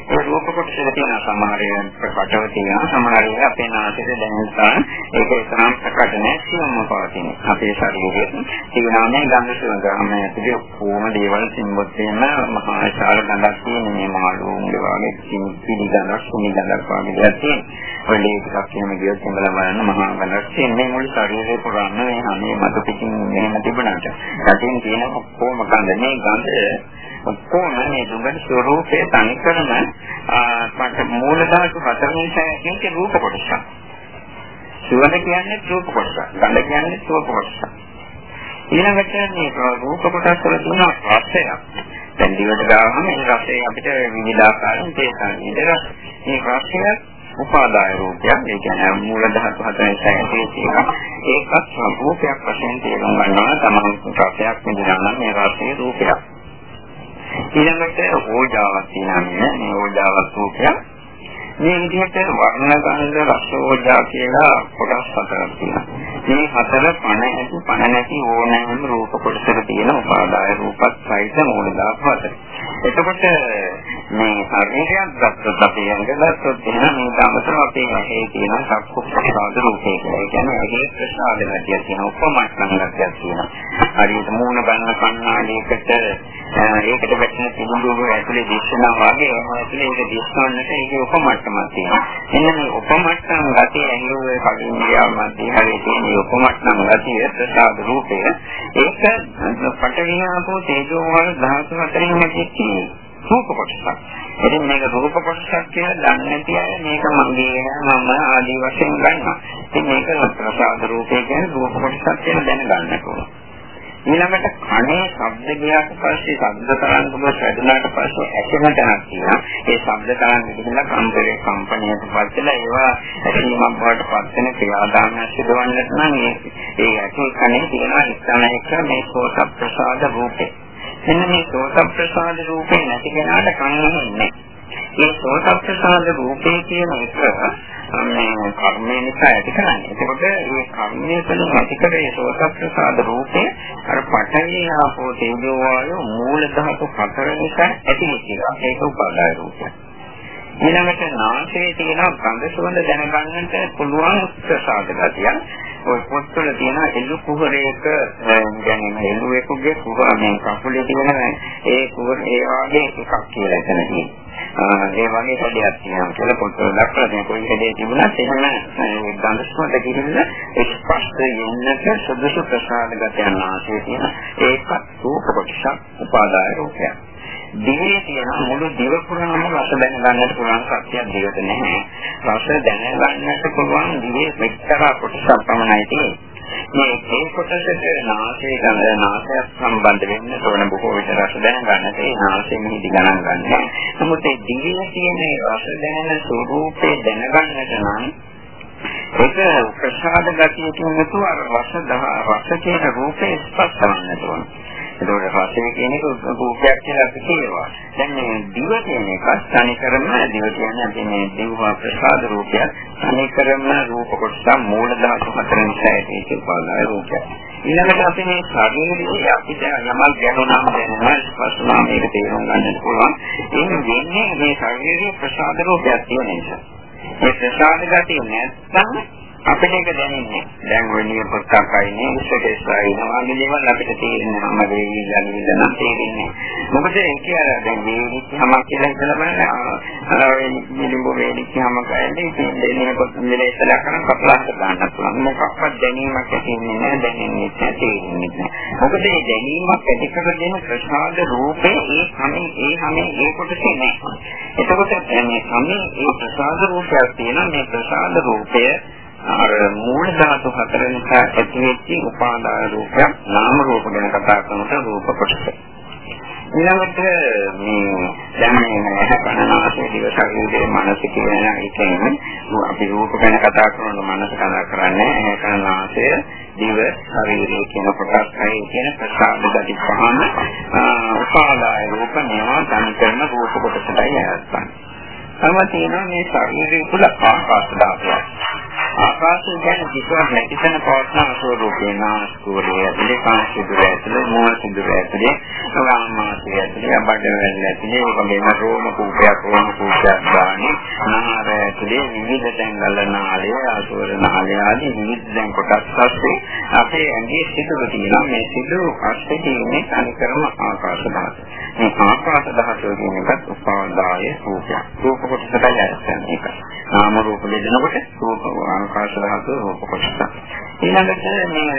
ඒ රූප කොටසක තියෙන සමහර ප්‍රකටව තියෙනවා. සමහර ඒවා අපේ නාසයේ දැනෙනවා. ඒක තරම් ප්‍රකට නැහැ සියුම්ම පවතින. අපේ ශරීරයේ තියෙනවා මේ ගඳ සුවඳ. මේ ඇතුලේ කොහොම දේවල් සිම්බොත් වෙන මහා විශාල ගඳක් තියෙන මේ මාළුන්ගේ වගේ පිළි ගඳක්, සුනි ගඳක් වගේ දෙයක් තියෙනවා. ඔය ලේ ටිකක් එහෙම ගියොත් ඉඳලා බලන්න මහා ගඳක් තියෙන මේ මුළු ශරීරේ පුරාම මේ හැමේ මත පිටින් මෙහෙම තිබුණාට රටින් තියෙන ඔක්කොම ගඳ මේ ගඳ ඔක්කොම මේ දුඟන ස්වરૂපයේ තනිකරම මට මූල ධාතු හතර නිසා කියන්නේ රූප කොටසක්. සුවඳ කියන්නේ රූප කොටසක්. ගඳ කියන්නේ රූප කොටසක්. ඊළඟට මේ රූප කොටස් වල තියෙන රසය. දැන් දිවට ගාවම මේ රසය අපිට විවිධාකාරයෙන් තේරෙනවා. මේ රසය උපාදාය රූපයක්. ඒ කියන්නේ මූල ධාතු හතරෙන් සැකේ තියෙනවා ඒකත් රූපයක් වශයෙන් තේරුම් ගන්නවා. තමයි රසයක් විඳිනවා නම් මේ රසයේ රූපයක්. ඊළඟට ඕජාවක් තියෙනවා මේ ඕජාවක් රූපයක්. මේ විදිහට වර්ණ ගන්ධ රස ඕජා කියලා කොටස් හතරක් තියෙනවා. මේ හතර පණ ඇති පණ නැති ඕනෑම රූප කොටසක තියෙන උපාදාය රූපත් සහිත මූල ධාතු හතර. එතකොට මේ ශරීරයක් ගත්තොත් අපි ඇඟ ගත්තොත් එහෙනම් මේ තමතර අපේ ඇහි තියෙන සක්කු ප්‍රසාද රූපේ කියලා. ඒ කියන්නේ ඇහි ප්‍රසාද ගැටියක් තියෙන උපමට්ටම් ගැටියක් තියෙනවා. හරියට මූණ ගන්න කණ්ණාඩියකට ඒකට වැටෙන පිළිඳුරු ඇතුලේ දිස්සනවා වගේ එහෙම ඇතුලේ ඒක දිස්සවන්නට ඒකේ උපමට්ටමක් තියෙනවා. එන්න මේ උපමට්ටම් ගැටි ඇඟුවේ කඩින් ගියා මැදේ හරියට තියෙන උපමට්ටම් ගැටිය ප්‍රසාද රූපය ඒක පටවියාපෝ තේජෝ වල ධාතු හතරින් හැදෙච්ච රූප කොටසක්. ඉතින් මේක රූප කොටසක් කියලා දන්නේ නැති අය මේක මගේ මම ආදී වශයෙන් ගන්නවා. ඉතින් මේක ප්‍රසාද රූපේ කියන්නේ රූප කොටසක් කියලා දැනගන්න ඕන. ඊළඟට කනේ ශබ්ද ගියාට පස්සේ ශබ්ද තරංග වල වැඩුණාට පස්සේ ඇසෙන තැනක් තියෙනවා. ඒ ශබ්ද තරංග විදිහට කම්පරේ කම්පණයට පස්සෙලා ඒවා ඇසීමක් බවට පත් වෙන ක්‍රියාදාමයක් සිදුවන්නට නම් ඒ ඇසී කනේ තියෙන ස්ථාන එක මේ සෝත ප්‍රසාද රූපේ. මෙන්න මේ සෝත ප්‍රසාද රූපේ නැති කෙනාට කන්නේ නැහැ. මේ සෝත ප්‍රසාද රූපේ කියන එක මේ කර්මය නිසා ඇති කරන්නේ. එතකොට මේ කර්මය තුළ ඇතිකරේ සෝතප්‍රසාද රූපේ අර පඨවි ආපෝ තේජෝ වායෝ මූල ධාතු හතර නිසා ඇති වෙච්ච එක. ඒක උපාදාය රූපය. ඊළඟට නාසයේ තියෙන ගඳ සුවඳ දැනගන්නට පුළුවන් ප්‍රසාද ගතිය. ඔය පොත්වල තියෙන එළු කුහරයක කියන්නේ එළුවෙකුගේ කුහර මේ කකුලේ තියෙන ඒ කුහර ඒ වගේ එකක් කියලා එතන තියෙනවා. ඒ වගේ දෙයක් තියෙනවා කියලා පොත්වල දක්වලා තියෙන කොයි හදේ තිබුණත් එහෙම ගන්ධස්මට ගිහින් ස්පර්ශ යන්නට සුදුසු ප්‍රසාද ගතයන් ආශය තියෙන ඒකත් රූප කොටසක් උපාදාය රූපයක්. දිවේ තියෙන මුළු දිව පුරාම රස දැන ගන්නට පුළුවන් සත්‍යයක් දිවට නැහැ. රස දැන ගන්නට පුළුවන් දිවේ මෙච්චර කොටසක් පමණයි තියෙන්නේ. මේ මේ කොටසට නාසය ගඳ නාසය සම්බන්ධ වෙන්න ඕන බොහෝ විට රස දැනගන්නට ඒ නාසයෙන් මිදි ගණන් ගන්න. නමුත් ඒ දිවේ තියෙන රස දැනෙන ස්වરૂපේ දැනගන්නට නම් ඒක ප්‍රසාද ගතියකින් යුතුව අර රස දහ රස කියන රූපේ ස්පර්ශ කරන්නට ඕන. ඒකෝට රසය කියන එක රූපයක් කියලා අපි කියනවා. දැන් මේ දිව කියන එක තනිකරම දිව කියන්නේ අපි මේ දිවවා ප්‍රසාද රූපයක් තනිකරම රූප කොටස මූල ධාතු හතරෙන් සැදී උපාදාය රූපයක්. ඊළඟට අපි මේ ශරීරයේ අපිට යමක් ගැනුණාම දැනෙනවා ස්පර්ශනා මේක තේරුම් ගන්නට පුළුවන්. ඒක වෙන්නේ මේ ශරීරයේ ප්‍රසාද රූපයක් තියෙන නිසා. ඒ ප්‍රසාද ගතිය නැත්නම් අපිට ඒක දැනෙන්නේ. දැන් ඔය නිය පොත්තක් අයිනේ ඉස්සකේසා ඉනවා වගේ දේවල් අපිට තේරෙන්නේ නැහැ. මේ යන්නේ නම් තේරෙන්නේ. මොකද ඒක අර දැන් වේදිච්ච හැමක් කියලා හිතලා බලන්න අර ඔය නිලිඹු වේදිච්ච හැම කයන්නේ දෙන්නේ පොත් මෙලේ ඉස්සලා කරන කපලාට දාන්න පුළුවන්. මොකක්වත් දැනීමක් ඇති වෙන්නේ නැහැ. දැනෙන්නේ නැහැ. තේරෙන්නේ නැහැ. මොකද මේ දැනීමක් ඇති කර දෙන ප්‍රසාද රූපේ ඒ හැමේ ඒ හැමේ ඒ කොටසේ නැහැ. එතකොට මේ හැමේ ඒ ප්‍රසාද රූපයක් තියෙනවා. මේ ප්‍රසාද රූපය අර මූල ධාතු හතර නිසා ඇතිවෙච්ච උපාදාන රූපයක් නාම රූප ගැන කතා කරනකොට රූප කොටස. ඊළඟට මේ දැන් මේ කනනාසයේ දිව ශරීරයේ මනස කියන එකෙන් අපි රූප ගැන කතා කරනකොට මනස කතා කරන්නේ කනනාසය දිව ශරීරය කියන කොටස් හයේ කියන ප්‍රසාද ගති පහම උපාදාය රූප මේවා ගන්න කරන රූප කොටසටයි ඇත්තන්නේ. තම තියෙනවා මේ ශරීරය තුළ ආකාශ ධාතුවක්. ආකාශය කියන්නේ කිසිවක් නැතිසන පවත්න ස්වરૂපේ නාස්කෝරේ ඇතුලේ කාංශිදුර ඇතුලේ මෝහ සිදුර ඇතුලේ රාමාසය ඇතුලේ බඩවැල් ඇතුලේ වගේම රෝම කූපයක් රෝම කූපයක් ගානේ නහර ඇතුලේ විවිධ තැන්වල නාලය ආසෝර නාලය ආදී විවිධ දැන් කොටස් පස්සේ අපේ ඇඟේ සිදුර තියෙනවා මේ සිදුර අස්සේ තියෙන්නේ අනිකරම ආකාශ ධාතුව. මේ ආකාශ ධාතුව කියන එකත් උපාදාය රූපයක්. රූප කොටසටයි ඇත්තන්නේ ඒක. නාම රූප දෙදෙනකොට රූප ආකාශ ධාතුව රූප කොටස. ඊළඟට මේ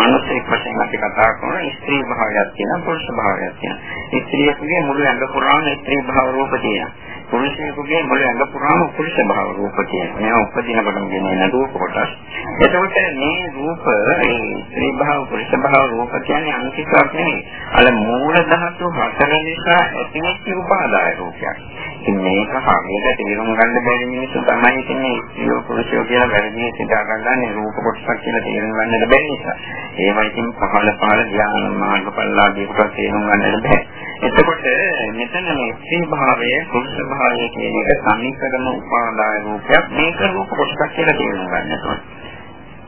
මනසේ වශයෙන් අපි කතා කරන ස්ත්‍රී භාවයක් තියෙනවා පුරුෂ භාවයක් තියෙනවා. ස්ත්‍රියකගේ මුළු ඇඟ පුරාම ස්ත්‍රී භාව රූප තියෙනවා. පුරුෂයෙකුගේ මුළු ඇඟ පුරාම පුරුෂ භාව රූප තියෙනවා. මේවා උපදිනකොටම ගෙනෙන රූප කොටස්. එතකොට මේ රූප ඒ ස්ත්‍රී භාව පුරුෂ භාව රූප කියන්නේ අනිත්‍යයක් නෙවෙයි. අල මූල ධාතු හතර නිසා ඇතිවෙච්ච උපාදාය රූපයක්. ඉතින් මේක හරියට තේරුම් ගන්න බැරි මිනිස්සු තමයි ඉන්නේ ස්ත්‍රී පුරුෂයෝ කියලා වැරදි සිතා ගන්නනේ රූප කොටසක් කියලා තේරුම් ගන්නට බැරි නිසා. ඒවා ඉතින් පහළ පහළ ධ්‍යාන මාර්ගඵලලාදී කොට තේරුම් ගන්නට බැහැ. එතකොට මෙතන මේ ස්ත්‍රී භාවය පුරුෂ භාවය කියන එක සමීකරණ උපාදාය රූපයක් මේක රූප කොටසක් කියලා තේරුම් ගන්නට ඕනේ.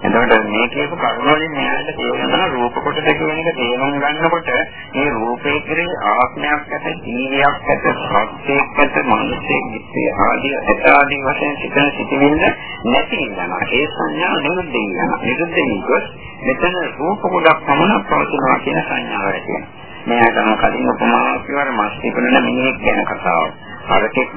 එතකොට මේ කියපු කරුණ වලින් මෙයාට තේරෙනවා රූප කොටස කියන එක තේරුම් ගන්නකොට මේ රූපේ කෙරේ ආත්මයක් ඇත ජීවියක් ඇත සත්‍යයක් ඇත මනසේ විශ්ේ ආදී ආදී වශයෙන් සිතන සිටින්න නැති වෙනවා. ඒ සංඥා නිරුද්ධ වෙනවා. නිරුද්ධ වෙනකොට මෙතන රූප කොටක් පමණක් පවතිනවා කියන සංඥාව ඇති වෙනවා මෙයාට කලින් උපමාවක් කියවර මස් තිබුණන මිනිහෙක් ගැන කතාවක්. හරකෙක්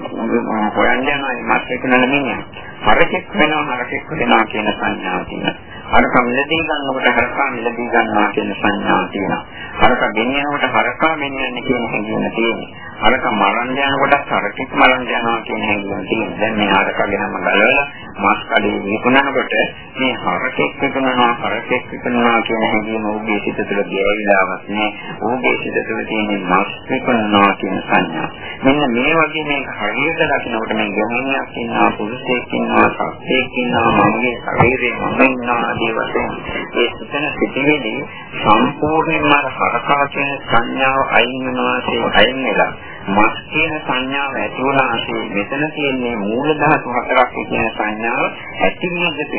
හොයන්න යනවා මස් විකුණන මිනිහා. හරකෙක් වෙනවා හරකෙක් වෙනවා කියන සංඥාව තියෙනවා. හරක මිලදී ගන්නකොට හරකා මිලදී ගන්නවා කියන සංඥාව තියෙනවා. හරක ගෙනියනකොට හරකා ගෙනියන්නේ කියන හැඟීම තියෙනවා. හරක මරන්න යනකොට හරකෙක් මරන්න යනවා කියන හැඟීම තියෙනවා. දැන් මේ හරකගෙනම ගලවලා මාස් කඩේ විකුණනකොට මේ හරකෙක් විකුණනවා හරකෙක් විකුණනවා කියන හැඟීම ඔහුගේ සිත තුළ ගෑවිලාවක් නෑ. ඔහුගේ සිත තුළ තියෙන මාස් විකුණනවා කියන සංඥා. මෙන්න මේ වගේ මේක හරියට දකිනකොට මේ ගැහණියක් ඉන්නවා පුරුෂයෙක් ඉන්නවා සත්‍යයක් ඉන්නවා මගේ ශරීරේ මම ඉන්නවා ආදී වශයෙන් ඒ සිතන සිටිවිලි සම්පූර්ණයෙන්ම හරකා කියන සංඥාව අයින් වෙනවා අයින් වෙලා මස් කියන සංඥාව ඇති වුණාසේ මෙතන තියෙන්නේ මූල ධාතු හතරක් කියන සංඥාව ඇති වෙනකොට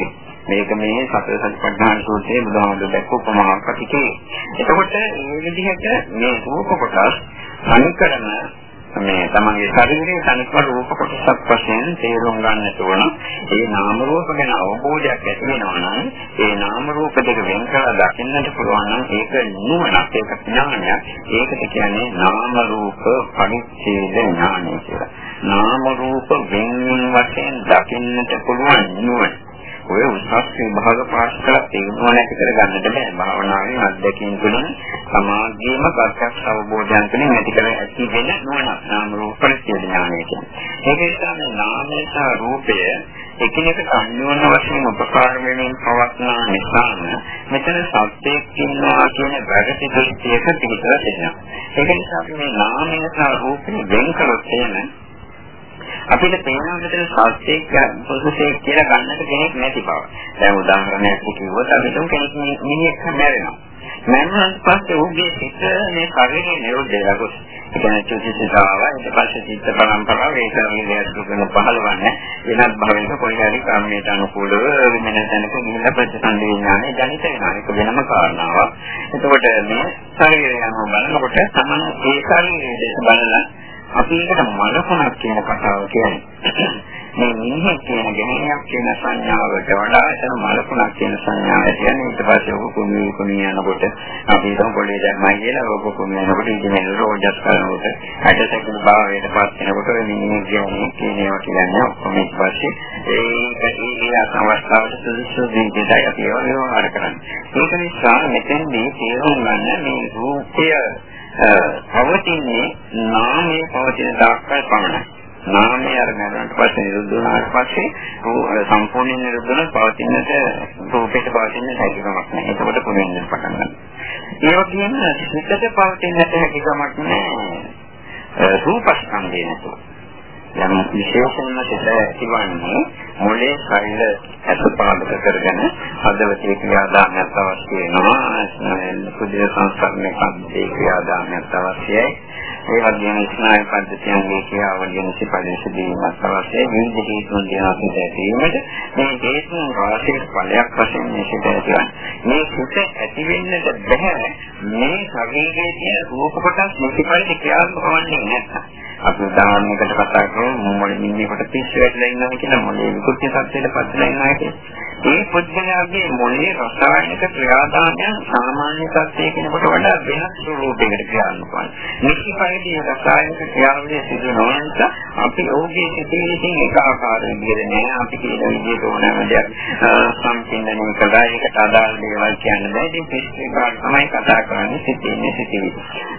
මේක මේ සතර සතිපට්ඨාන සූත්‍රයේ බුදුහාමුදුරුවෝ දැක්ක උපමාවක් පිටේ. එතකොට මේ විදිහට මේ රූප කොටස් අනුකරණ මේ තමන්ගේ ශරීරයේ තනිකර රූප කොටසක් වශයෙන් තේරුම් ගන්නට ඕන. ඒ නාම රූප ගැන අවබෝධයක් ඇති වෙනවා නම් ඒ නාම රූප දෙක වෙන් කරලා දකින්නට පුළුවන් නම් ඒක නුවණක් ඒක ඥානයක්. ඒකට කියන්නේ නාම රූප පරිච්ඡේද ඥානය කියලා. නාම රූප වෙන් වෙන වශයෙන් දකින්නට පුළුවන් නුවණ. ඔය උසස් විභාග පාස් කරලා තේරුම නැති කර ගන්නට බෑ. භාවනාවේ අත්දැකීම් තුළින් සමාධියම ප්‍රත්‍යක්ෂ අවබෝධයන් තුළින් ඇති කර ඇති වෙන නුවණ නාම රූප පරිච්ඡේද ඥානය කියන්නේ. ඒක නිසා මේ නාමය සහ රූපය එකිනෙකට අන්‍යෝන්‍ය වශයෙන් උපකාර වෙමින් පවත්නා නිසාම මෙතන සත්‍යයක් ඉන්නවා කියන වැරදි දෘෂ්ටියක පිටලා තියෙනවා. ඒක නිසා මේ නාමය සහ රූපය වෙන් කළොත් එහෙම අපිට තේරෙනවා මෙතන සත්‍යයක් පුරුෂයෙක් කියලා ගන්නට කෙනෙක් නැති බව. දැන් උදාහරණයක් කිව්වොත් අපි තුන් කෙනෙක් මිනිහෙක් මැරෙනවා. මැරුණාට පස්සේ ඌගේ සිත මේ ශරීරය නිරුද්ධ වෙලා ගොස්. ඒ කියන්නේ චුතිසිතාව ඊට පස්සේ චිත්ත පරම්පරාව ඒ ශරීරය දුකන පහළවන්නේ වෙනත් භවයක කොයි හරි කර්මයට අනුකූලව වෙන තැනක ගිහිල්ලා ප්‍රතිසන්දි විඥානය ජනිත වෙනවා. ඒක වෙනම කාරණාවක්. එතකොට මේ ශරීරය යනවා බලනකොට තමයි ඒ ශරීරයේ බලලා අපි ඒකට මනසක් කියන කතාව කියන්නේ. මේ නිහිත කියන ගැනීමක් කියන සංඥාවට වඩා එතන මලකුණක් කියන සංඥාව කියන්නේ ඊට පස්සේ ඔබ කුණු කුණු යනකොට අපි හිතමු පොළේ දැම්මයි කියලා ඔබ කුණු යනකොට ඉතින් රෝජස් කරනකොට ඇටසැකිලි භාවයට පත් වෙනකොට නිහිත කියන්නේ කියනවා කියන්නේ ඔක්කොම ඊට පස්සේ ඒ ඒ අවස්ථාවට සුදුසු විදිහට අපි ඒවා ව්‍යවහාර කරන්නේ. ඒක නිසා මෙතෙන්දී තේරුම් ගන්න මේ රූපය පවතින්නේ නාමයේ පවතින තාක්කල් පමණයි. නාමය අර මරණයට පස්සේ නිරුද්ධ වුණාට පස්සේ සම්පූර්ණයෙන් නිරුද්ධ වුණොත් පවතිනට රූපයට පවතින හැකියාවක් නැහැ. ඒකකොට පුරෙන්න පටන් ගන්නවා. ඒ වගේම සිතට පවතිනට හැකියාවක් නැහැ. රූපස්කන්ධය නේද? යම් විශේෂයෙන්ම සිත ඇතිවන්නේ මොලේ ශරීර අසපාදක කරගෙන හදවතේ ක්‍රියාදාමයක් අවශ්‍ය වෙනවා. සුද්ධ සංස්කරණය පද්ධතියේ ක්‍රියාදාමයක් අවශ්‍යයි. ඒ වගේම ස්නායු පද්ධතියන්ගේ ක්‍රියාවලියන් සිපදේශදීමක් අවශ්‍යයි. විවිධ හේතුන් දෙනවා සිට ඇතිවීමට මේ හේතුන් රාශියක ඵලයක් වශයෙන් මේ සිට ඇතිවන්නේ මේ සිට ඇති වෙන්නට බැහැ. මේ ශරීරයේ තියෙන රූප කොටස් මුලින්ම ක්‍රියාත්මක වන්නේ නැත්නම්. අපි උදාහරණයකට කතා කරමු මොළේ මිනිහෙකුට පිස්සු වැටලා ඉන්නවා කියලා මොළේ විකෘති තත්ත්වයට පත් වෙලා ඉන්නවා කියන්නේ. ඒ පුද්ගලයාගේ මොළේ රසායනික ක්‍රියාදාමයන් සාමාන්‍ය තත්ත්වයේ කෙනෙකුට වඩා වෙනස් ස්වරූපයකට ක්‍රියාත්මක වෙනවා. නිසි පරිදි රසායනික ක්‍රියාවලිය සිදු නොවන නිසා අපි ඔහුගේ සිතේකින් එක ආකාරයෙන් විදිහට නෑ අපි කියන විදිහට ඕනෑම දෙයක් සම්පූර්ණයෙන් කළා ඒකට අදාළ දේවල් කියන්න බෑ. ඉතින් පිස්සු කාට තමයි කතා කරන්නේ සිතේ සිතේ.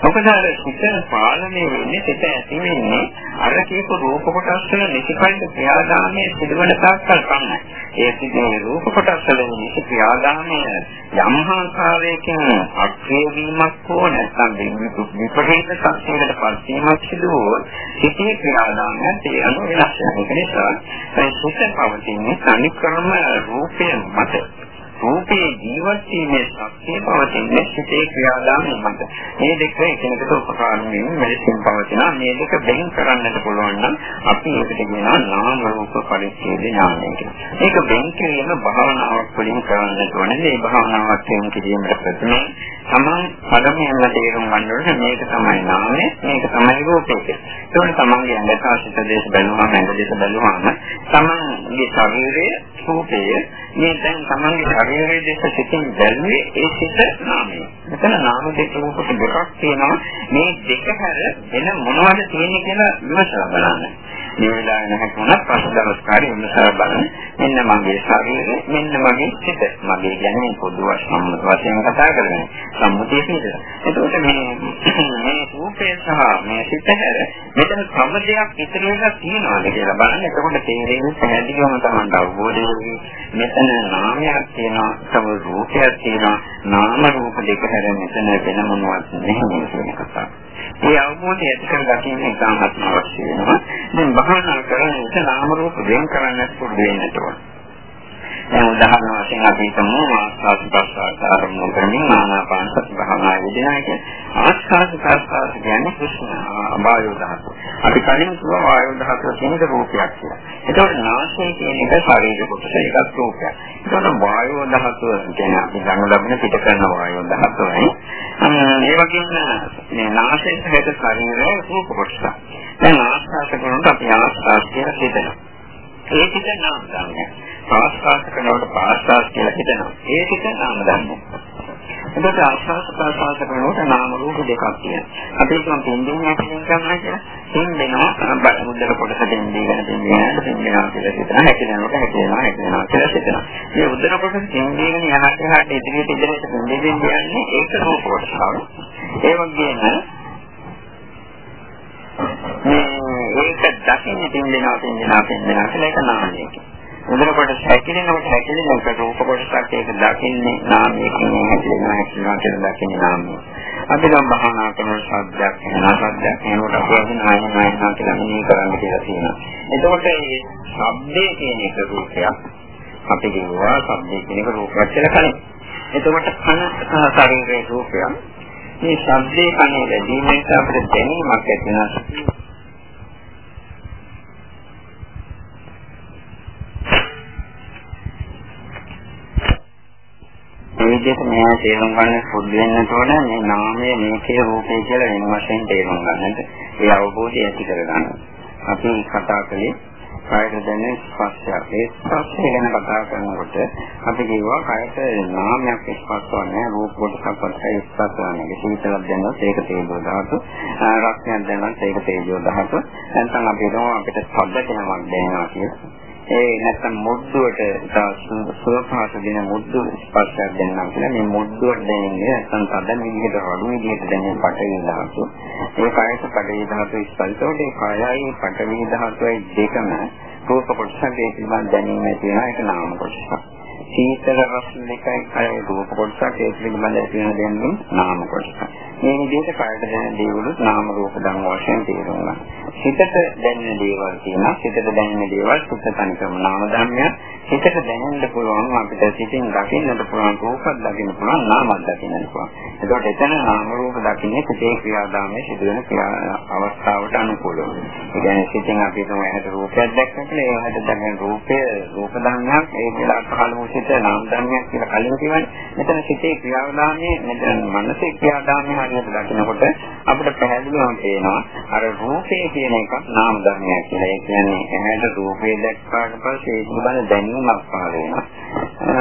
මොකද අර සිත පාලනය වෙන්නේ සිත ඇති වෙන්නේ අර කියපු රූප කොටස් වල නිසිපරිදි ක්‍රියාදාමයේ සිදුවන තාක්කල් පමණයි. ඒ සිදුවන රූප කොටස් වල නිසි ක්‍රියාදාමයේ යම් ආකාරයකින් අක්‍රිය වීමක් හෝ නැත්නම් විපරීත සත්‍යයකට පත්වීමක් සිදු වුවොත් සිතේ ක්‍රියාදාමයන් ඒ අනුව වෙනස් වෙනවා. ඒ නිසා ඒ සුඛ පවතින්නේ තනිකරම රූපය මත. රූපේ ජීවත් වීමේ ශක්තිය පවතින සිතේ ක්‍රියාදාමය මත. මේ දෙක එකිනෙකට උපකාර වෙමින් මෙලෙසින් පවතිනවා. මේ දෙක බෙන් කරන්නට පුළුවන් නම් අපි ඒකට කියනවා නාම රූප පරිච්ඡේද ඥානය කියලා. මේක බෙන් කිරීම භාවනාවක් වලින් කරන්නට ඕනේ. මේ භාවනාවක් කියන කිරීමට ප්‍රථමයෙන් තමන් පළමුවෙන්ම තේරුම් ගන්න ඕනේ මේක තමයි නාමය, මේක තමයි රූපය කියලා. ඒකෝනේ තමන්ගේ ඇඟට ආශිත දේශ බැලුවාම ඇඟ දේශ බැලුවාම තමන්ගේ ශරීරයේ රූපය මේ දැන් තමන්ගේ ශරීරයේ දේශ සිතින් බැලුවේ ඒ සිත නාමය. මෙතන නාම දෙක රූපක දෙකක් තියෙනවා. මේ දෙක හැර වෙන මොනවද තියෙන්නේ කියලා විමසලා බලන්න. මේ වෙලාවේ නැහැ වුණත් පස්ස දවස් කාලේ විමසලා බලන්න. මෙන්න මගේ ශරීරය, මෙන්න මගේ සිත. මගේ කියන්නේ පොදු වශයෙන් කතා කරන්නේ. සම්මුතිය කියලා. එතකොට මේ මේ රූපේ සහ මේ සිත හැර මෙතන සම දෙයක් ඉතුරු වෙලා තියෙනවාද කියලා බලන්න. එතකොට තේරෙන්නේ පැහැදිලිවම තමයි අවබෝධ වෙන්නේ. මෙතන නාමයක් තියෙනවා, තව රූපයක් තියෙනවා. නාම රූප දෙක හැර මෙතන වෙන මොනවත් නැහැ කියන කතාව. ඒ අවබෝධය ඇති කර ගැනීම ඉතාමත් අවශ්‍ය වෙනවා. දැන් භාවනා කරන විට නාම රූප වෙන් කරන්නට පුරුදු වෙන්නට ඕන. දැන් උදාහරණ වශයෙන් අපි හිතමු ආස්වාද ප්‍රසආස ආරම්භ කරමින් ආනාපාන සති භාවනා යෙදෙනා කියන්නේ ආස්වාද ප්‍රසආස කියන්නේ කුෂ්ණ වායු ධාතුව. අපි කලින් කිව්වා වායු ධාතුව කියන එක රූපයක් කියලා. ඒතකොට නාසය කියන එක ශරීර කොටස එකක් රූපයක්. ඒතකොට වායු ධාතුව කියන්නේ අපි ගන්න ලබන පිට කරන වායු ධාතුවයි. ඒ වගේම මේ නාසයෙන් හැද ශරීරය රූප කොටස. දැන් ආස්වාද කරනකොට අපි ආස්වාද කියලා හිතනවා. ඒ පිට නාම ධර්මයක්. ප්‍රාස්වාස කරනකොට ප්‍රාස්වාස කියලා හිතනවා. ඒ පිට නාම ධර්මයක්. එතකොට ආස්වාස ප්‍රාස්වාස කරනකොට නාම රූප දෙකක් තියෙනවා. අපි කියමු පින්දින් නැතිනම් කරනවා කියලා. පින්දෙනවා මුද්දක කොටස දෙන්දීගෙන දෙන්දීගෙන දෙන්දීනවා කියලා හිතනවා. හැකිනකොට හැකිනවා හැකිනවා කියලා හිතනවා. මේ උද්දර කොටස දෙන්දීගෙන යහට යහට ඉදිරියට ඉදිරියට දෙන්දීගෙන යන්නේ ඒක රූප කොටස. ඒ වගේම ඒක දකින්න පින්දෙනවා පින්දෙනවා පින්දෙනවා කියලා ඒක නාමයක. උදේකොට හැකිලෙනකොට හැකිලෙනකොට රූප කොටසක් ඒක දකින්නේ නාමයකින් හැකිලෙනවා හැකිලෙනවා කියලා දකින්නේ නාමය. අපි නම් භාවනා කරන ශබ්දයක් වෙනවා ශබ්දයක් වෙනකොට අපි නයන නයන කියලා මෙනෙහි කරන්න කියලා තියෙනවා. එතකොට මේ ශබ්දයේ කියන එක රූපයක් අපි කියනවා ශබ්දයේ කියන එක රූපයක් කියලා කලින්. එතකොට කන සහ ශරීරයේ රූපයක් මේ ශබ්දේ කනේ වැඩි නිසා අපිට දැනීමක් ඇති වෙනවා. මේ විදිහට මේවා තේරුම් ගන්න පුරුදු වෙන්න ඕන මේ නාමය මේකේ රූපය කියලා වෙන වශයෙන් තේරුම් ගන්නට ඒ අවබෝධය ඇති කරගන්න. අපි කතා කළේ කායද දැනෙන ස්පර්ශයක්. ඒ ස්පර්ශය ගැන කතා කරනකොට අපි කියවා කායට නාමයක් ස්පර්ශවන්නේ රූප කොටසක් වගේ ස්පර්ශවන්නේ. සීතලක් දැනනොත් ඒක තේජෝ ධාතු. රක්ෂණයක් දැනනොත් ඒක තේජෝ ධාතු. නැත්නම් අපි හිතමු අපිට ශබ්ද කෙනමක් දැනෙනවා කියලා. ඒ නැත්තම් මුද්දුවට සුවපහසු දෙන මුද්දු ස්පර්ශයක් දෙන්නම් කියලා මේ මුද්දුවට දෙන්නේ නැත්තම් තද විදිහට රළු විදිහට දැනෙන පටවි ධාතු. ඒ කායස පටවි ධාතු ස්පර්ශෝට ඒ කායයි පටවි ධාතුයි දෙකම රූප කොටසක් ඒ පිළිබඳ දැනීම තියෙනවා ඒක නාම කොටසක්. සීතල රස දෙකයි කය රූප කොටසක් ඒ පිළිබඳ තියෙන දෙන්නේ නාම කොටසක්. මේ විදිහට කායයට දැනෙන දේවලුත් නාම රූප ධර්ම වශයෙන් තේරුම් ගන්න. හිතට දැනෙන දේවල් තියෙනවා. හිතට දැනෙන දේවල් සුත්ත තනිකම නාම ධර්මයක්. හිතට දැනෙන්න පුළුවන් අපිට සිතින් දකින්නට පුළුවන් රූපක් දකින්න පුළුවන් නාමයක් දකින්න පුළුවන්. එතකොට එතන නාම රූප දකින්නේ සිතේ ක්‍රියාදාමයේ සිදුවෙන ක්‍රියා අවස්ථාවට අනුකූලව. ඒ කියන්නේ සිතින් අපි තුම ඇහැට රූපයක් දැක්කම ඒ ඇහැට දැනෙන රූපය රූප ධර්මයක් ඒ කියලා පහළ වූ සිත නාම ධර්මයක් කියලා කලින් කියවනේ. මෙතන සිතේ ක්‍රියාදාමයේ මෙතන මනසේ ක්‍රියාදාමයේ හරියට දකිනකොට අපිට පැහැදිලිවම පේනවා අර රූපේ කියන එක නාම ධර්මයක් කියලා. ඒ කියන්නේ ඇහැට රූපේ දැක්කාට පස්සේ ඒක පිළිබඳ දැනීමක් පහළ වෙනවා.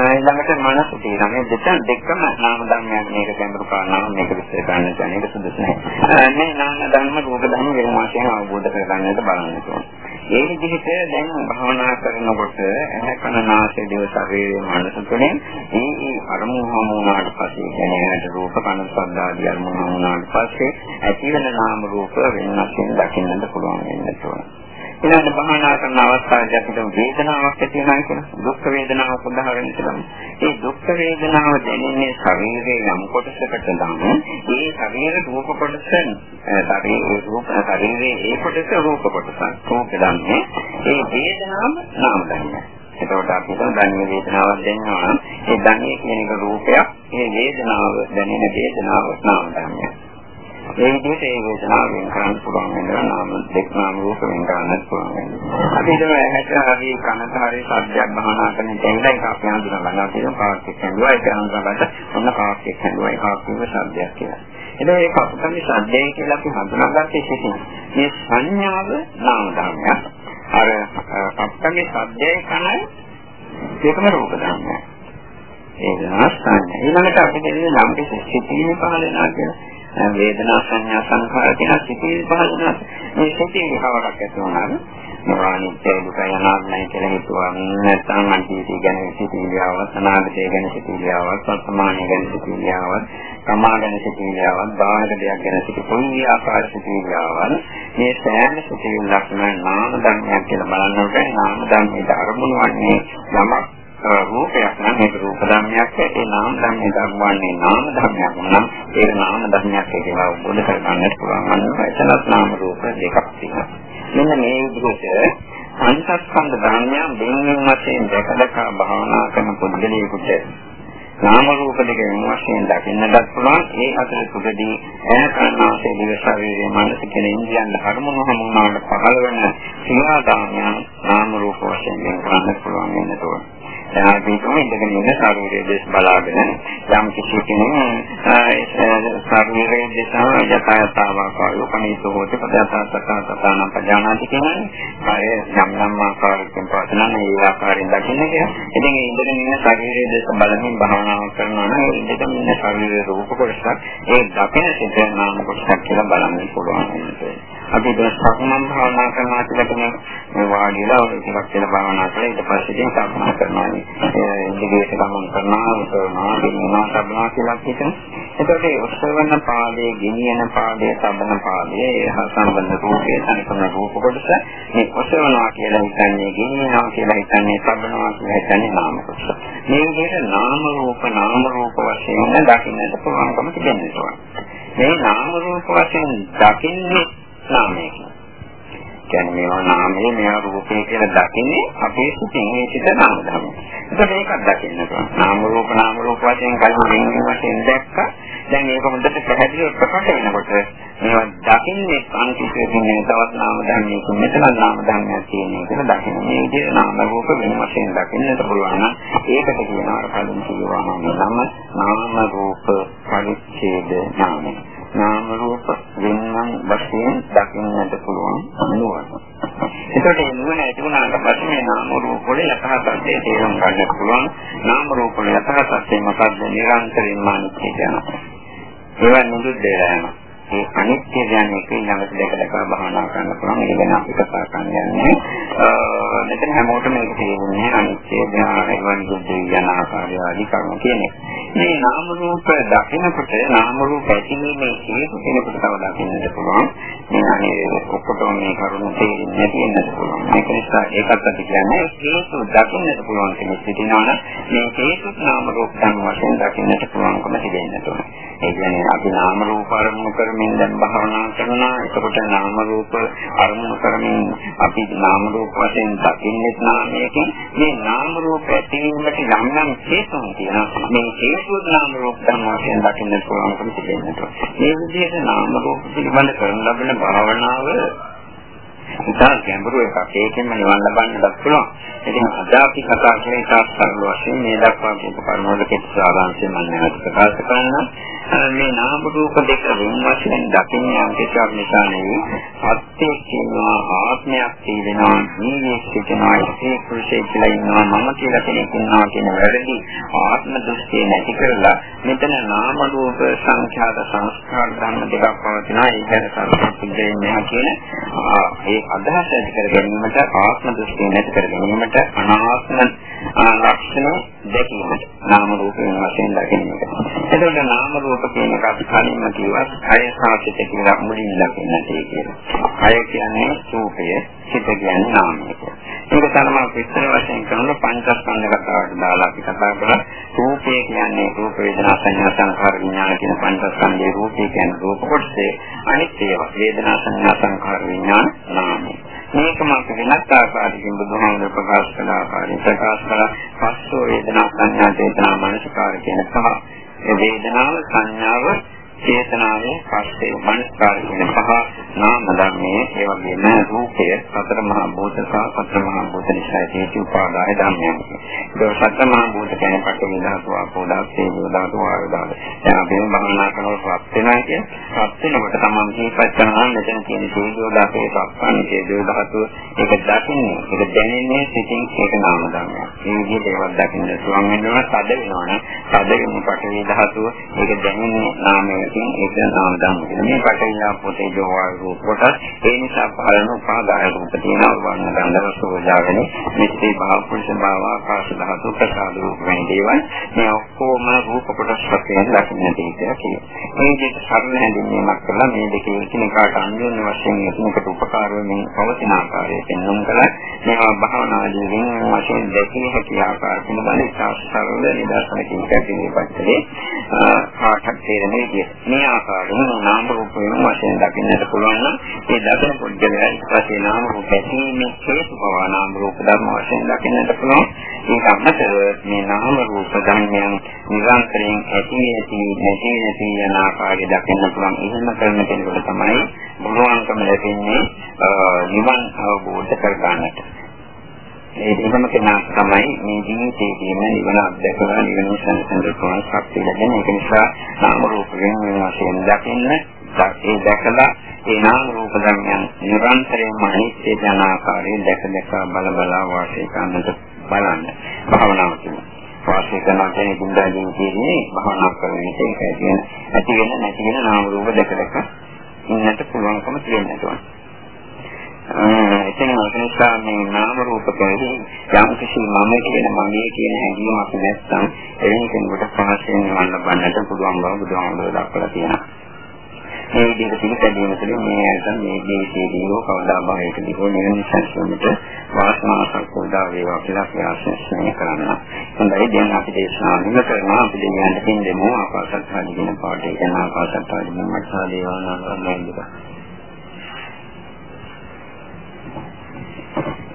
ඊළඟට මනස තියෙනවා. මේ දෙක දෙකම නාම ධර්මයක් මේක ගැඹුරු කාරණාවක් මේක විස්තර කරන්න කියන එක සුදුසු නැහැ. මේ නාම ධර්ම රූප ධර්ම වෙන වශයෙන් අවබෝධ කරගන්නට බලන්න ඕනේ. ඒ විදිහට දැන් භවනා කරනකොට ඇහැ කන නාසය දිව ශරීරයේ මනස තුළින් මේ අරමුණු හමුනාට පස්සේ කියන්නේ රූප කන ශබ්ද ආදී අරමුණු හමුනාට පස්සේ ඇති වෙන නාම රූප වෙනස්යෙන් දකින්නට පුළුවන් වෙන්න ඕන. ඊළඟ භවනා කරන අවස්ථාවේදී අපිට වේදනාවක් ඇති වෙනවා කියන දුක් වේදනාවක් උදාහරණයක් ගමු. ඒ දුක් වේදනාව දැනෙන්නේ ශරීරයේ යම් කොටසකට නම් ඒ ශරීර රූප කොටස ශරීරයේ රූප ශරීරයේ ඒ කොටස රූප කොටස. රූප දන්නේ ඒ වේදනාව නාම ධර්මයක්. එතකොට අපි දැනෙන වේදනාවක් දැනනවා. ඒ දැනීම කියන එක රූපයක්. ඒ වේදනාව දැනෙන වේදනාව නාම ධර්මයක්. ඒ විදිහට ඒ වේදනාව වෙන කරන්න පුළුවන් වෙනවා නාම දෙක නාම රූප වෙන කරන්නත් පුළුවන් වෙනවා. අපි හිතමු ඇහැට හරි කනට හරි සද්දයක් බහනා කරන දෙයක් එක අපි හඳුනා ගන්නවා කියන පාර්ක් එක හඳුවා ඒක හඳුනාගත්ත ඔන්න පාර්ක් එක හඳුවා ඒක ආත්මික සද්දයක් කියලා. එතකොට ඒක අපතේ සද්දය කියලා අපි හඳුනාගත්තේ සිටින්. මේ සංඥාව නාම ධර්මයක්. අර අපතේ සද්දය කනයි ඒකම රූප ධර්මයක්. ඒ වෙනස් සංඥා. ඊළඟට අපිට දෙන්නේ නම් කිසි සිතිවිලි පහළ වෙනවා කියලා. වේදනා සංඥා සංඛාර කියන සිතිවිලි පහළ වෙනවා. මේ සිතිවිලි කවරක් ඇති වුණාම මේවා නිත්‍ය දුක යනාත්මයි කියලා හිතුවා නැත්නම් අන්තිමට ගැන සිතිවිලියාවක් අනාගතය ගැන සිතිවිලියාවක් වර්තමානය ගැන සිතිවිලියාවක් තමා ගැන සිතිවිලියාවක් බාහිර දෙයක් ගැන සිතිවිලි ආකාර සිතිවිලියාවක් මේ සෑම සිතිවිල්ලක්ම නාම ධර්මයක් කියලා බලනකොට නාම ධර්මයේ අරමුණු වන්නේ යමක් රූපයක් නම් ඒක රූප ධර්මයක් ඒ නාම ධර්මයේ ධර්මවන්නේ නාම ධර්මයක් නම් ඒක නාම ධර්මයක් කියලා අවබෝධ කරගන්නට පුළුවන්. අන්න එතනත් නාම රූප දෙකක් තියෙනවා. මෙන්න මේ විදිහට පංචස්කන්ධ ධර්මයන් දෙන්නින් වශයෙන් දැක දැක භාවනා කරන පුද්ගලයෙකුට නාම රූප දෙක වශයෙන් දකින්නටත් පුළුවන්. ඒ අතර සුබදී ඈ කන්නාසේ දිව ශරීරයේ මනස කියන ඉන්ද්‍රියන් ධර්මණු හමුනාට පහළ වෙන සියාදාමයන් නාම රූප වශයෙන් වෙන් කරන්න පුළුවන් වෙනතෝන දැනගන්න ඉඳගෙන ඉන්න ශරීරයේ දේශ බලාගෙන යම් කිසි කෙනෙක් ශරීරයේ දේශ යථායතාවකාරෝ කණීතෝ හොත පදසතතතන පජානාති කියන්නේ අය යම් යම් ආකාරයකින් පවතන ඒ ආකාරයෙන් දකින්න කියලා. ඉතින් ඒ ඉඳගෙන ඉන්න ශරීරයේ දේශ බලමින් භාවනාව කරනවා නම් ඒ ඉඳගෙන ඉන්න ශරීරයේ රූප කොටසක් ඒ දකින සිත නාම කොටසක් කියලා බලන්න පුළුවන් වෙනවා. අපි දැන් සක්මන් භාවනා කරනවා කියලා තමයි මේ වාඩිලා ඔය ටිකක් කියලා භාවනා කරලා ඊට පස්සේ ඉතින් සක්මන් කරනවා. ඉදිරියට ගමන් කරනවා කරනවා ගෙනියනවා සබනවා කියලා හිතන. එතකොට ඒ උත්සවන පාදයේ ගෙනියන පාදයේ සබන පාදයේ ඒ හා සම්බන්ධ රූපයේ තනිකම රූප කොටස මේ උත්සවනවා කියලා හිතන්නේ ගෙනියනවා කියලා හිතන්නේ සබනවා කියලා හිතන්නේ නාම කොටස. මේ විදිහට නාම රූප නාම රූප වශයෙන් දකින්නට පුළුවන්කම තිබෙනවා. මේ නාම රූප වශයෙන් දකින්නේ නාමයකින්. කියන්නේ මේවා නාමයේ මේවා රූපේ කියලා දකින්නේ අපේ සිතින් මේ සිත නාම ධර්ම. ඒක මේකක් දකින්න පුළුවන්. නාම රූප නාම රූප වශයෙන් කලින් වෙන වශයෙන් දැක්කා. දැන් ඒක හොඳට පැහැදිලිව ප්‍රකට වෙනකොට මේවා දකින්නේ අන්තිමේදී තවත් නාම ධර්මයක මෙතන නාම ධර්මයක් තියෙනවා කියලා දකින්න. මේ විදිහට නාම රූප වෙන වශයෙන් දකින්නට පුළුවන් නම් ඒකට කියනවා කලින් කියවා නම් නාම රූප පරිච්ඡේද නාමය. නාම රූප වෙනම වශයෙන් දකින්නට පුළුවන් නුවණ. එතකොට මේ නුවණ ඇති වුණාට පස්සේ මේ නාම රූප වල යථාර්ථය තේරුම් ගන්න පුළුවන්. නාම රූප වල යථාර්ථය මොකක්ද නිරන්තරයෙන්ම අනිත්‍ය කියනවා. ඒවා නිරුද්ධ වෙලා යනවා. ඒ අනිත්‍ය කියන්නේ එක ඊළඟට දෙක දෙක භාවනා කරන්න පුළුවන්. ඒ ගැන අපි කතා කරන්නේ. මෙතන හැමෝටම මේක තේරුන්නේ අනිත්‍ය ඥානයන් දුද්දී යන ආකාරය ආදී කරුණු කියන්නේ. මේ නාම රූප දකිනකොට නාම රූප ඇතිවීමේ හේතු කෙනෙකුට තව දකින්නට පුළුවන්. මේ අනේ ඔක්කොටම මේ කරුණු තේරෙන්නේ නැති වෙන්නත් පුළුවන්. ඒක නිසා ඒකත් අපි කියන්නේ හේතු දකින්නට පුළුවන් කෙනෙක් සිටිනවනම් මේ හේතු නාම රූප ධර්ම වශයෙන් දකින්නට පුළුවන්කම තිබෙන්නට ඕනේ. ඒ කියන්නේ අපි නාම රූප අරමුණු කරමින් දැන් භාවනා කරනවා. එතකොට නාම රූප අරමුණු කරමින් අපි නාම රූප වශයෙන් දකින්නේ නාමයකින් මේ නාම රූප ඇතිවීමට යම් යම් හේතුන් තියෙනවා. මේ හේතුව නාම රූප ධර්ම වශයෙන් දකින්න පුළුවන්කම තිබෙනවා. මේ විදිහට නාම රූප පිළිබඳ කරන ලබන භාවනාව ඉතා ගැඹුරු එකක්. ඒකෙන්ම නිවන් ලබන්නත් පුළුවන්. ඉතින් අද අපි කතා කරන්නේ තාක්ෂණ වශයෙන් මේ දක්වා කියපු කරුණවල කෙටි සාරාංශය මම නැවත ප්‍රකාශ කරනවා. මේ නාම රූප දෙක වෙන වශයෙන් දකින්නේ අන්තිචාර නිසා නෙවෙයි. සත්‍යයේ කියනවා ආත්මයක් තියෙනවා, ජීවිතයක් සිටිනවා, ඒ පුරුෂයෙක් කියලා ඉන්නවා, මම කියලා කෙනෙක් ඉන්නවා කියන වැරදි ආත්ම දෘෂ්ටිය නැති කරලා මෙතන නාම රූප සංඛ්‍යාත සංස්කාර ධර්ම දෙකක් පවතිනවා. ඒ කියන්නේ සංස්කෘතියෙන් නැහැ කියන ඒ අදහස ඇති කර ගැනීමට ආත්ම දෘෂ්ටිය නැති කර ගැනීමට අනාත්ම ලක්ෂණ දැකීමට නාම රූප වෙන වශයෙන් දකින්නට. එතකොට නාම රූප කියන එක අපි කලින්ම කිව්වත් අය සාපිත කියලා මුලින් දකින්නට කියලා. අය කියන්නේ රූපය, සිත කියන්නේ නාමය. ඒක තමයි විස්තර වශයෙන් කරන පංචස්කන්ධ කතාවට දාලා අපි කතා කරා. රූපය කියන්නේ රූප වේදනා සංඥා සංඛාර විඥාන කියන පංචස්කන්ධයේ රූපය කියන්නේ රූප කොටසේ අනිත් ඒවා වේදනා සංඥා සංඛාර විඥාන නාමය. මේකම අපි වෙනත් ආකාරයකින් බුදුහාමුදුරුවෝ ප්‍රකාශ කළ ආකාරයෙන් ප්‍රකාශ කළ පස්සෝ වේදනා සංඥා චේතනා මනසකාර කියන පහ. ඒ වේදනාව සංඥාව චේතනාවේ පස්සේ මනස්කාර කියන පහ නාම ධර්මයේ ඒ වගේම රූපය සතර මහා භූත සහ සතර මහා භූත නිසා හේතු උපාදාය ධර්මයන්. ඒක සතර මහා භූත කියන්නේ පඨවි ධාතු ආපෝ ධාතු තේජෝ ධාතු වායු ධාතු. දැන් අපි භවනා කරනකොට පත් වෙනවා කියන්නේ පත් වෙනකොට තමන් ජීවත් කරනවා මෙතන තියෙන තේජෝ ධාතේ සක්මන් තේජෝ ධාතු ඒක දකින්නේ ඒක දැනෙන්නේ සිතින් ඒක නාම ධර්මයක්. මේ විදිහට ඒවත් දකින්න පුළුවන් වෙනවා තද වෙනවනේ සැදෙන පඨවි ධාතුව ඒක දැනෙන්නේ නාමයෙන් ඒක නාම ධර්ම. මේ පඨවි ආපෝතේ ජෝවාය රූප කොටස් ඒ නිසා පහළන උපාදාය රූප තියෙනවා වර්ණ ගන්ධ රස ඕජාවනේ මෙත්තේ භාව පුරුෂ භාව ආකාශ ධාතු ප්‍රසාද රූප වැනි දේවල් මේ ඔක්කොම රූප කොටස් වශයෙන් දකින්න තියෙනවා කියනවා. මේ විදිහට සරල හැඳින්වීමක් කරලා මේ දෙකේ එකිනෙකාට අන්‍යෝන්‍ය වශයෙන් එකිනෙකට උපකාර වෙමින් පවතින ආකාරය පෙන්වන්න කළා. මේවා භාවනාදී වෙන වශයෙන් දැකිය හැකි ආකාර පිළිබඳ ඉතාසරල නිදර්ශනකින් පැහැදිලිපත් කළේ කාටත් තේරෙන විදිහට. මේ ආකාරයෙන් නාම රූප වෙන වශයෙන් දකින්නට පුළුවන් නම් ඒ දකින පුද්ගලයා ඊපස්සේ නාම රූප ඇතිීමේ හේතු බව නාම රූප ධර්ම වශයෙන් දකින්නට පුළුවන්. ඒක අමතරව මේ නාම රූප ධර්මයන් නිරන්තරයෙන් ඇති ඇති නැති නැති යන ආකාරය දකින්න පුළුවන්. එහෙම කරන කෙනෙකුට තමයි බුදුන්කම ලැබෙන්නේ නිවන් අවබෝධ කර ගන්නට. ඒ දෙකම කෙනා තමයි මේ ජීවිතයේදීම නිවන අත්දැකලා නිවන සංසන්දන ශක්තිය ලැබෙන. ඒක නිසා නාම රූප වෙන වශයෙන් දකින්න ඒ දැකලා ඒ නාම රූප ධර්මයන් නිරන්තරයෙන්ම අනිත්‍ය යන ආකාරයෙන් දැක දැක බල බල වාසය කරන්නට බලන්න. භාවනාව කියන්නේ වාසය කරන කෙනෙක් ඉඳන් කියන්නේ භාවනා කරන එක ඒකයි කියන ඇති වෙන නැති වෙන නාම රූප දැක දැක ඉන්නට පුළුවන්කම තියෙනවා. එතන නිසා මේ නාම රූප කෙරෙහි යම් කිසි මම කියන මගේ කියන හැඟීමක් නැත්නම් එවැනි කෙනෙකුට පහසෙන් වන්න බන්නට පුළුවන් බව බුදුහාමුදුරුවෝ දක්වලා තියෙනවා. මේ විදිහට පිළිපැදීම තුළින් මේ ඇයට මේ ජීවිතයේදී හෝ කවදා භාවයකදී හෝ නිවන සංසුන්ට වාසනාවක් උදා වේවා කියලා ප්‍රාර්ථනා කරනවා. හොඳයි දැන් අපි දේශනාව නිම කරනවා අපි දෙවියන්ට පින් දෙමු ආකාශත්හාදී කියන පාඩේ ගැන ආකාශත්හාදී මමසා දේවානාගමෙන්ද. Thank you.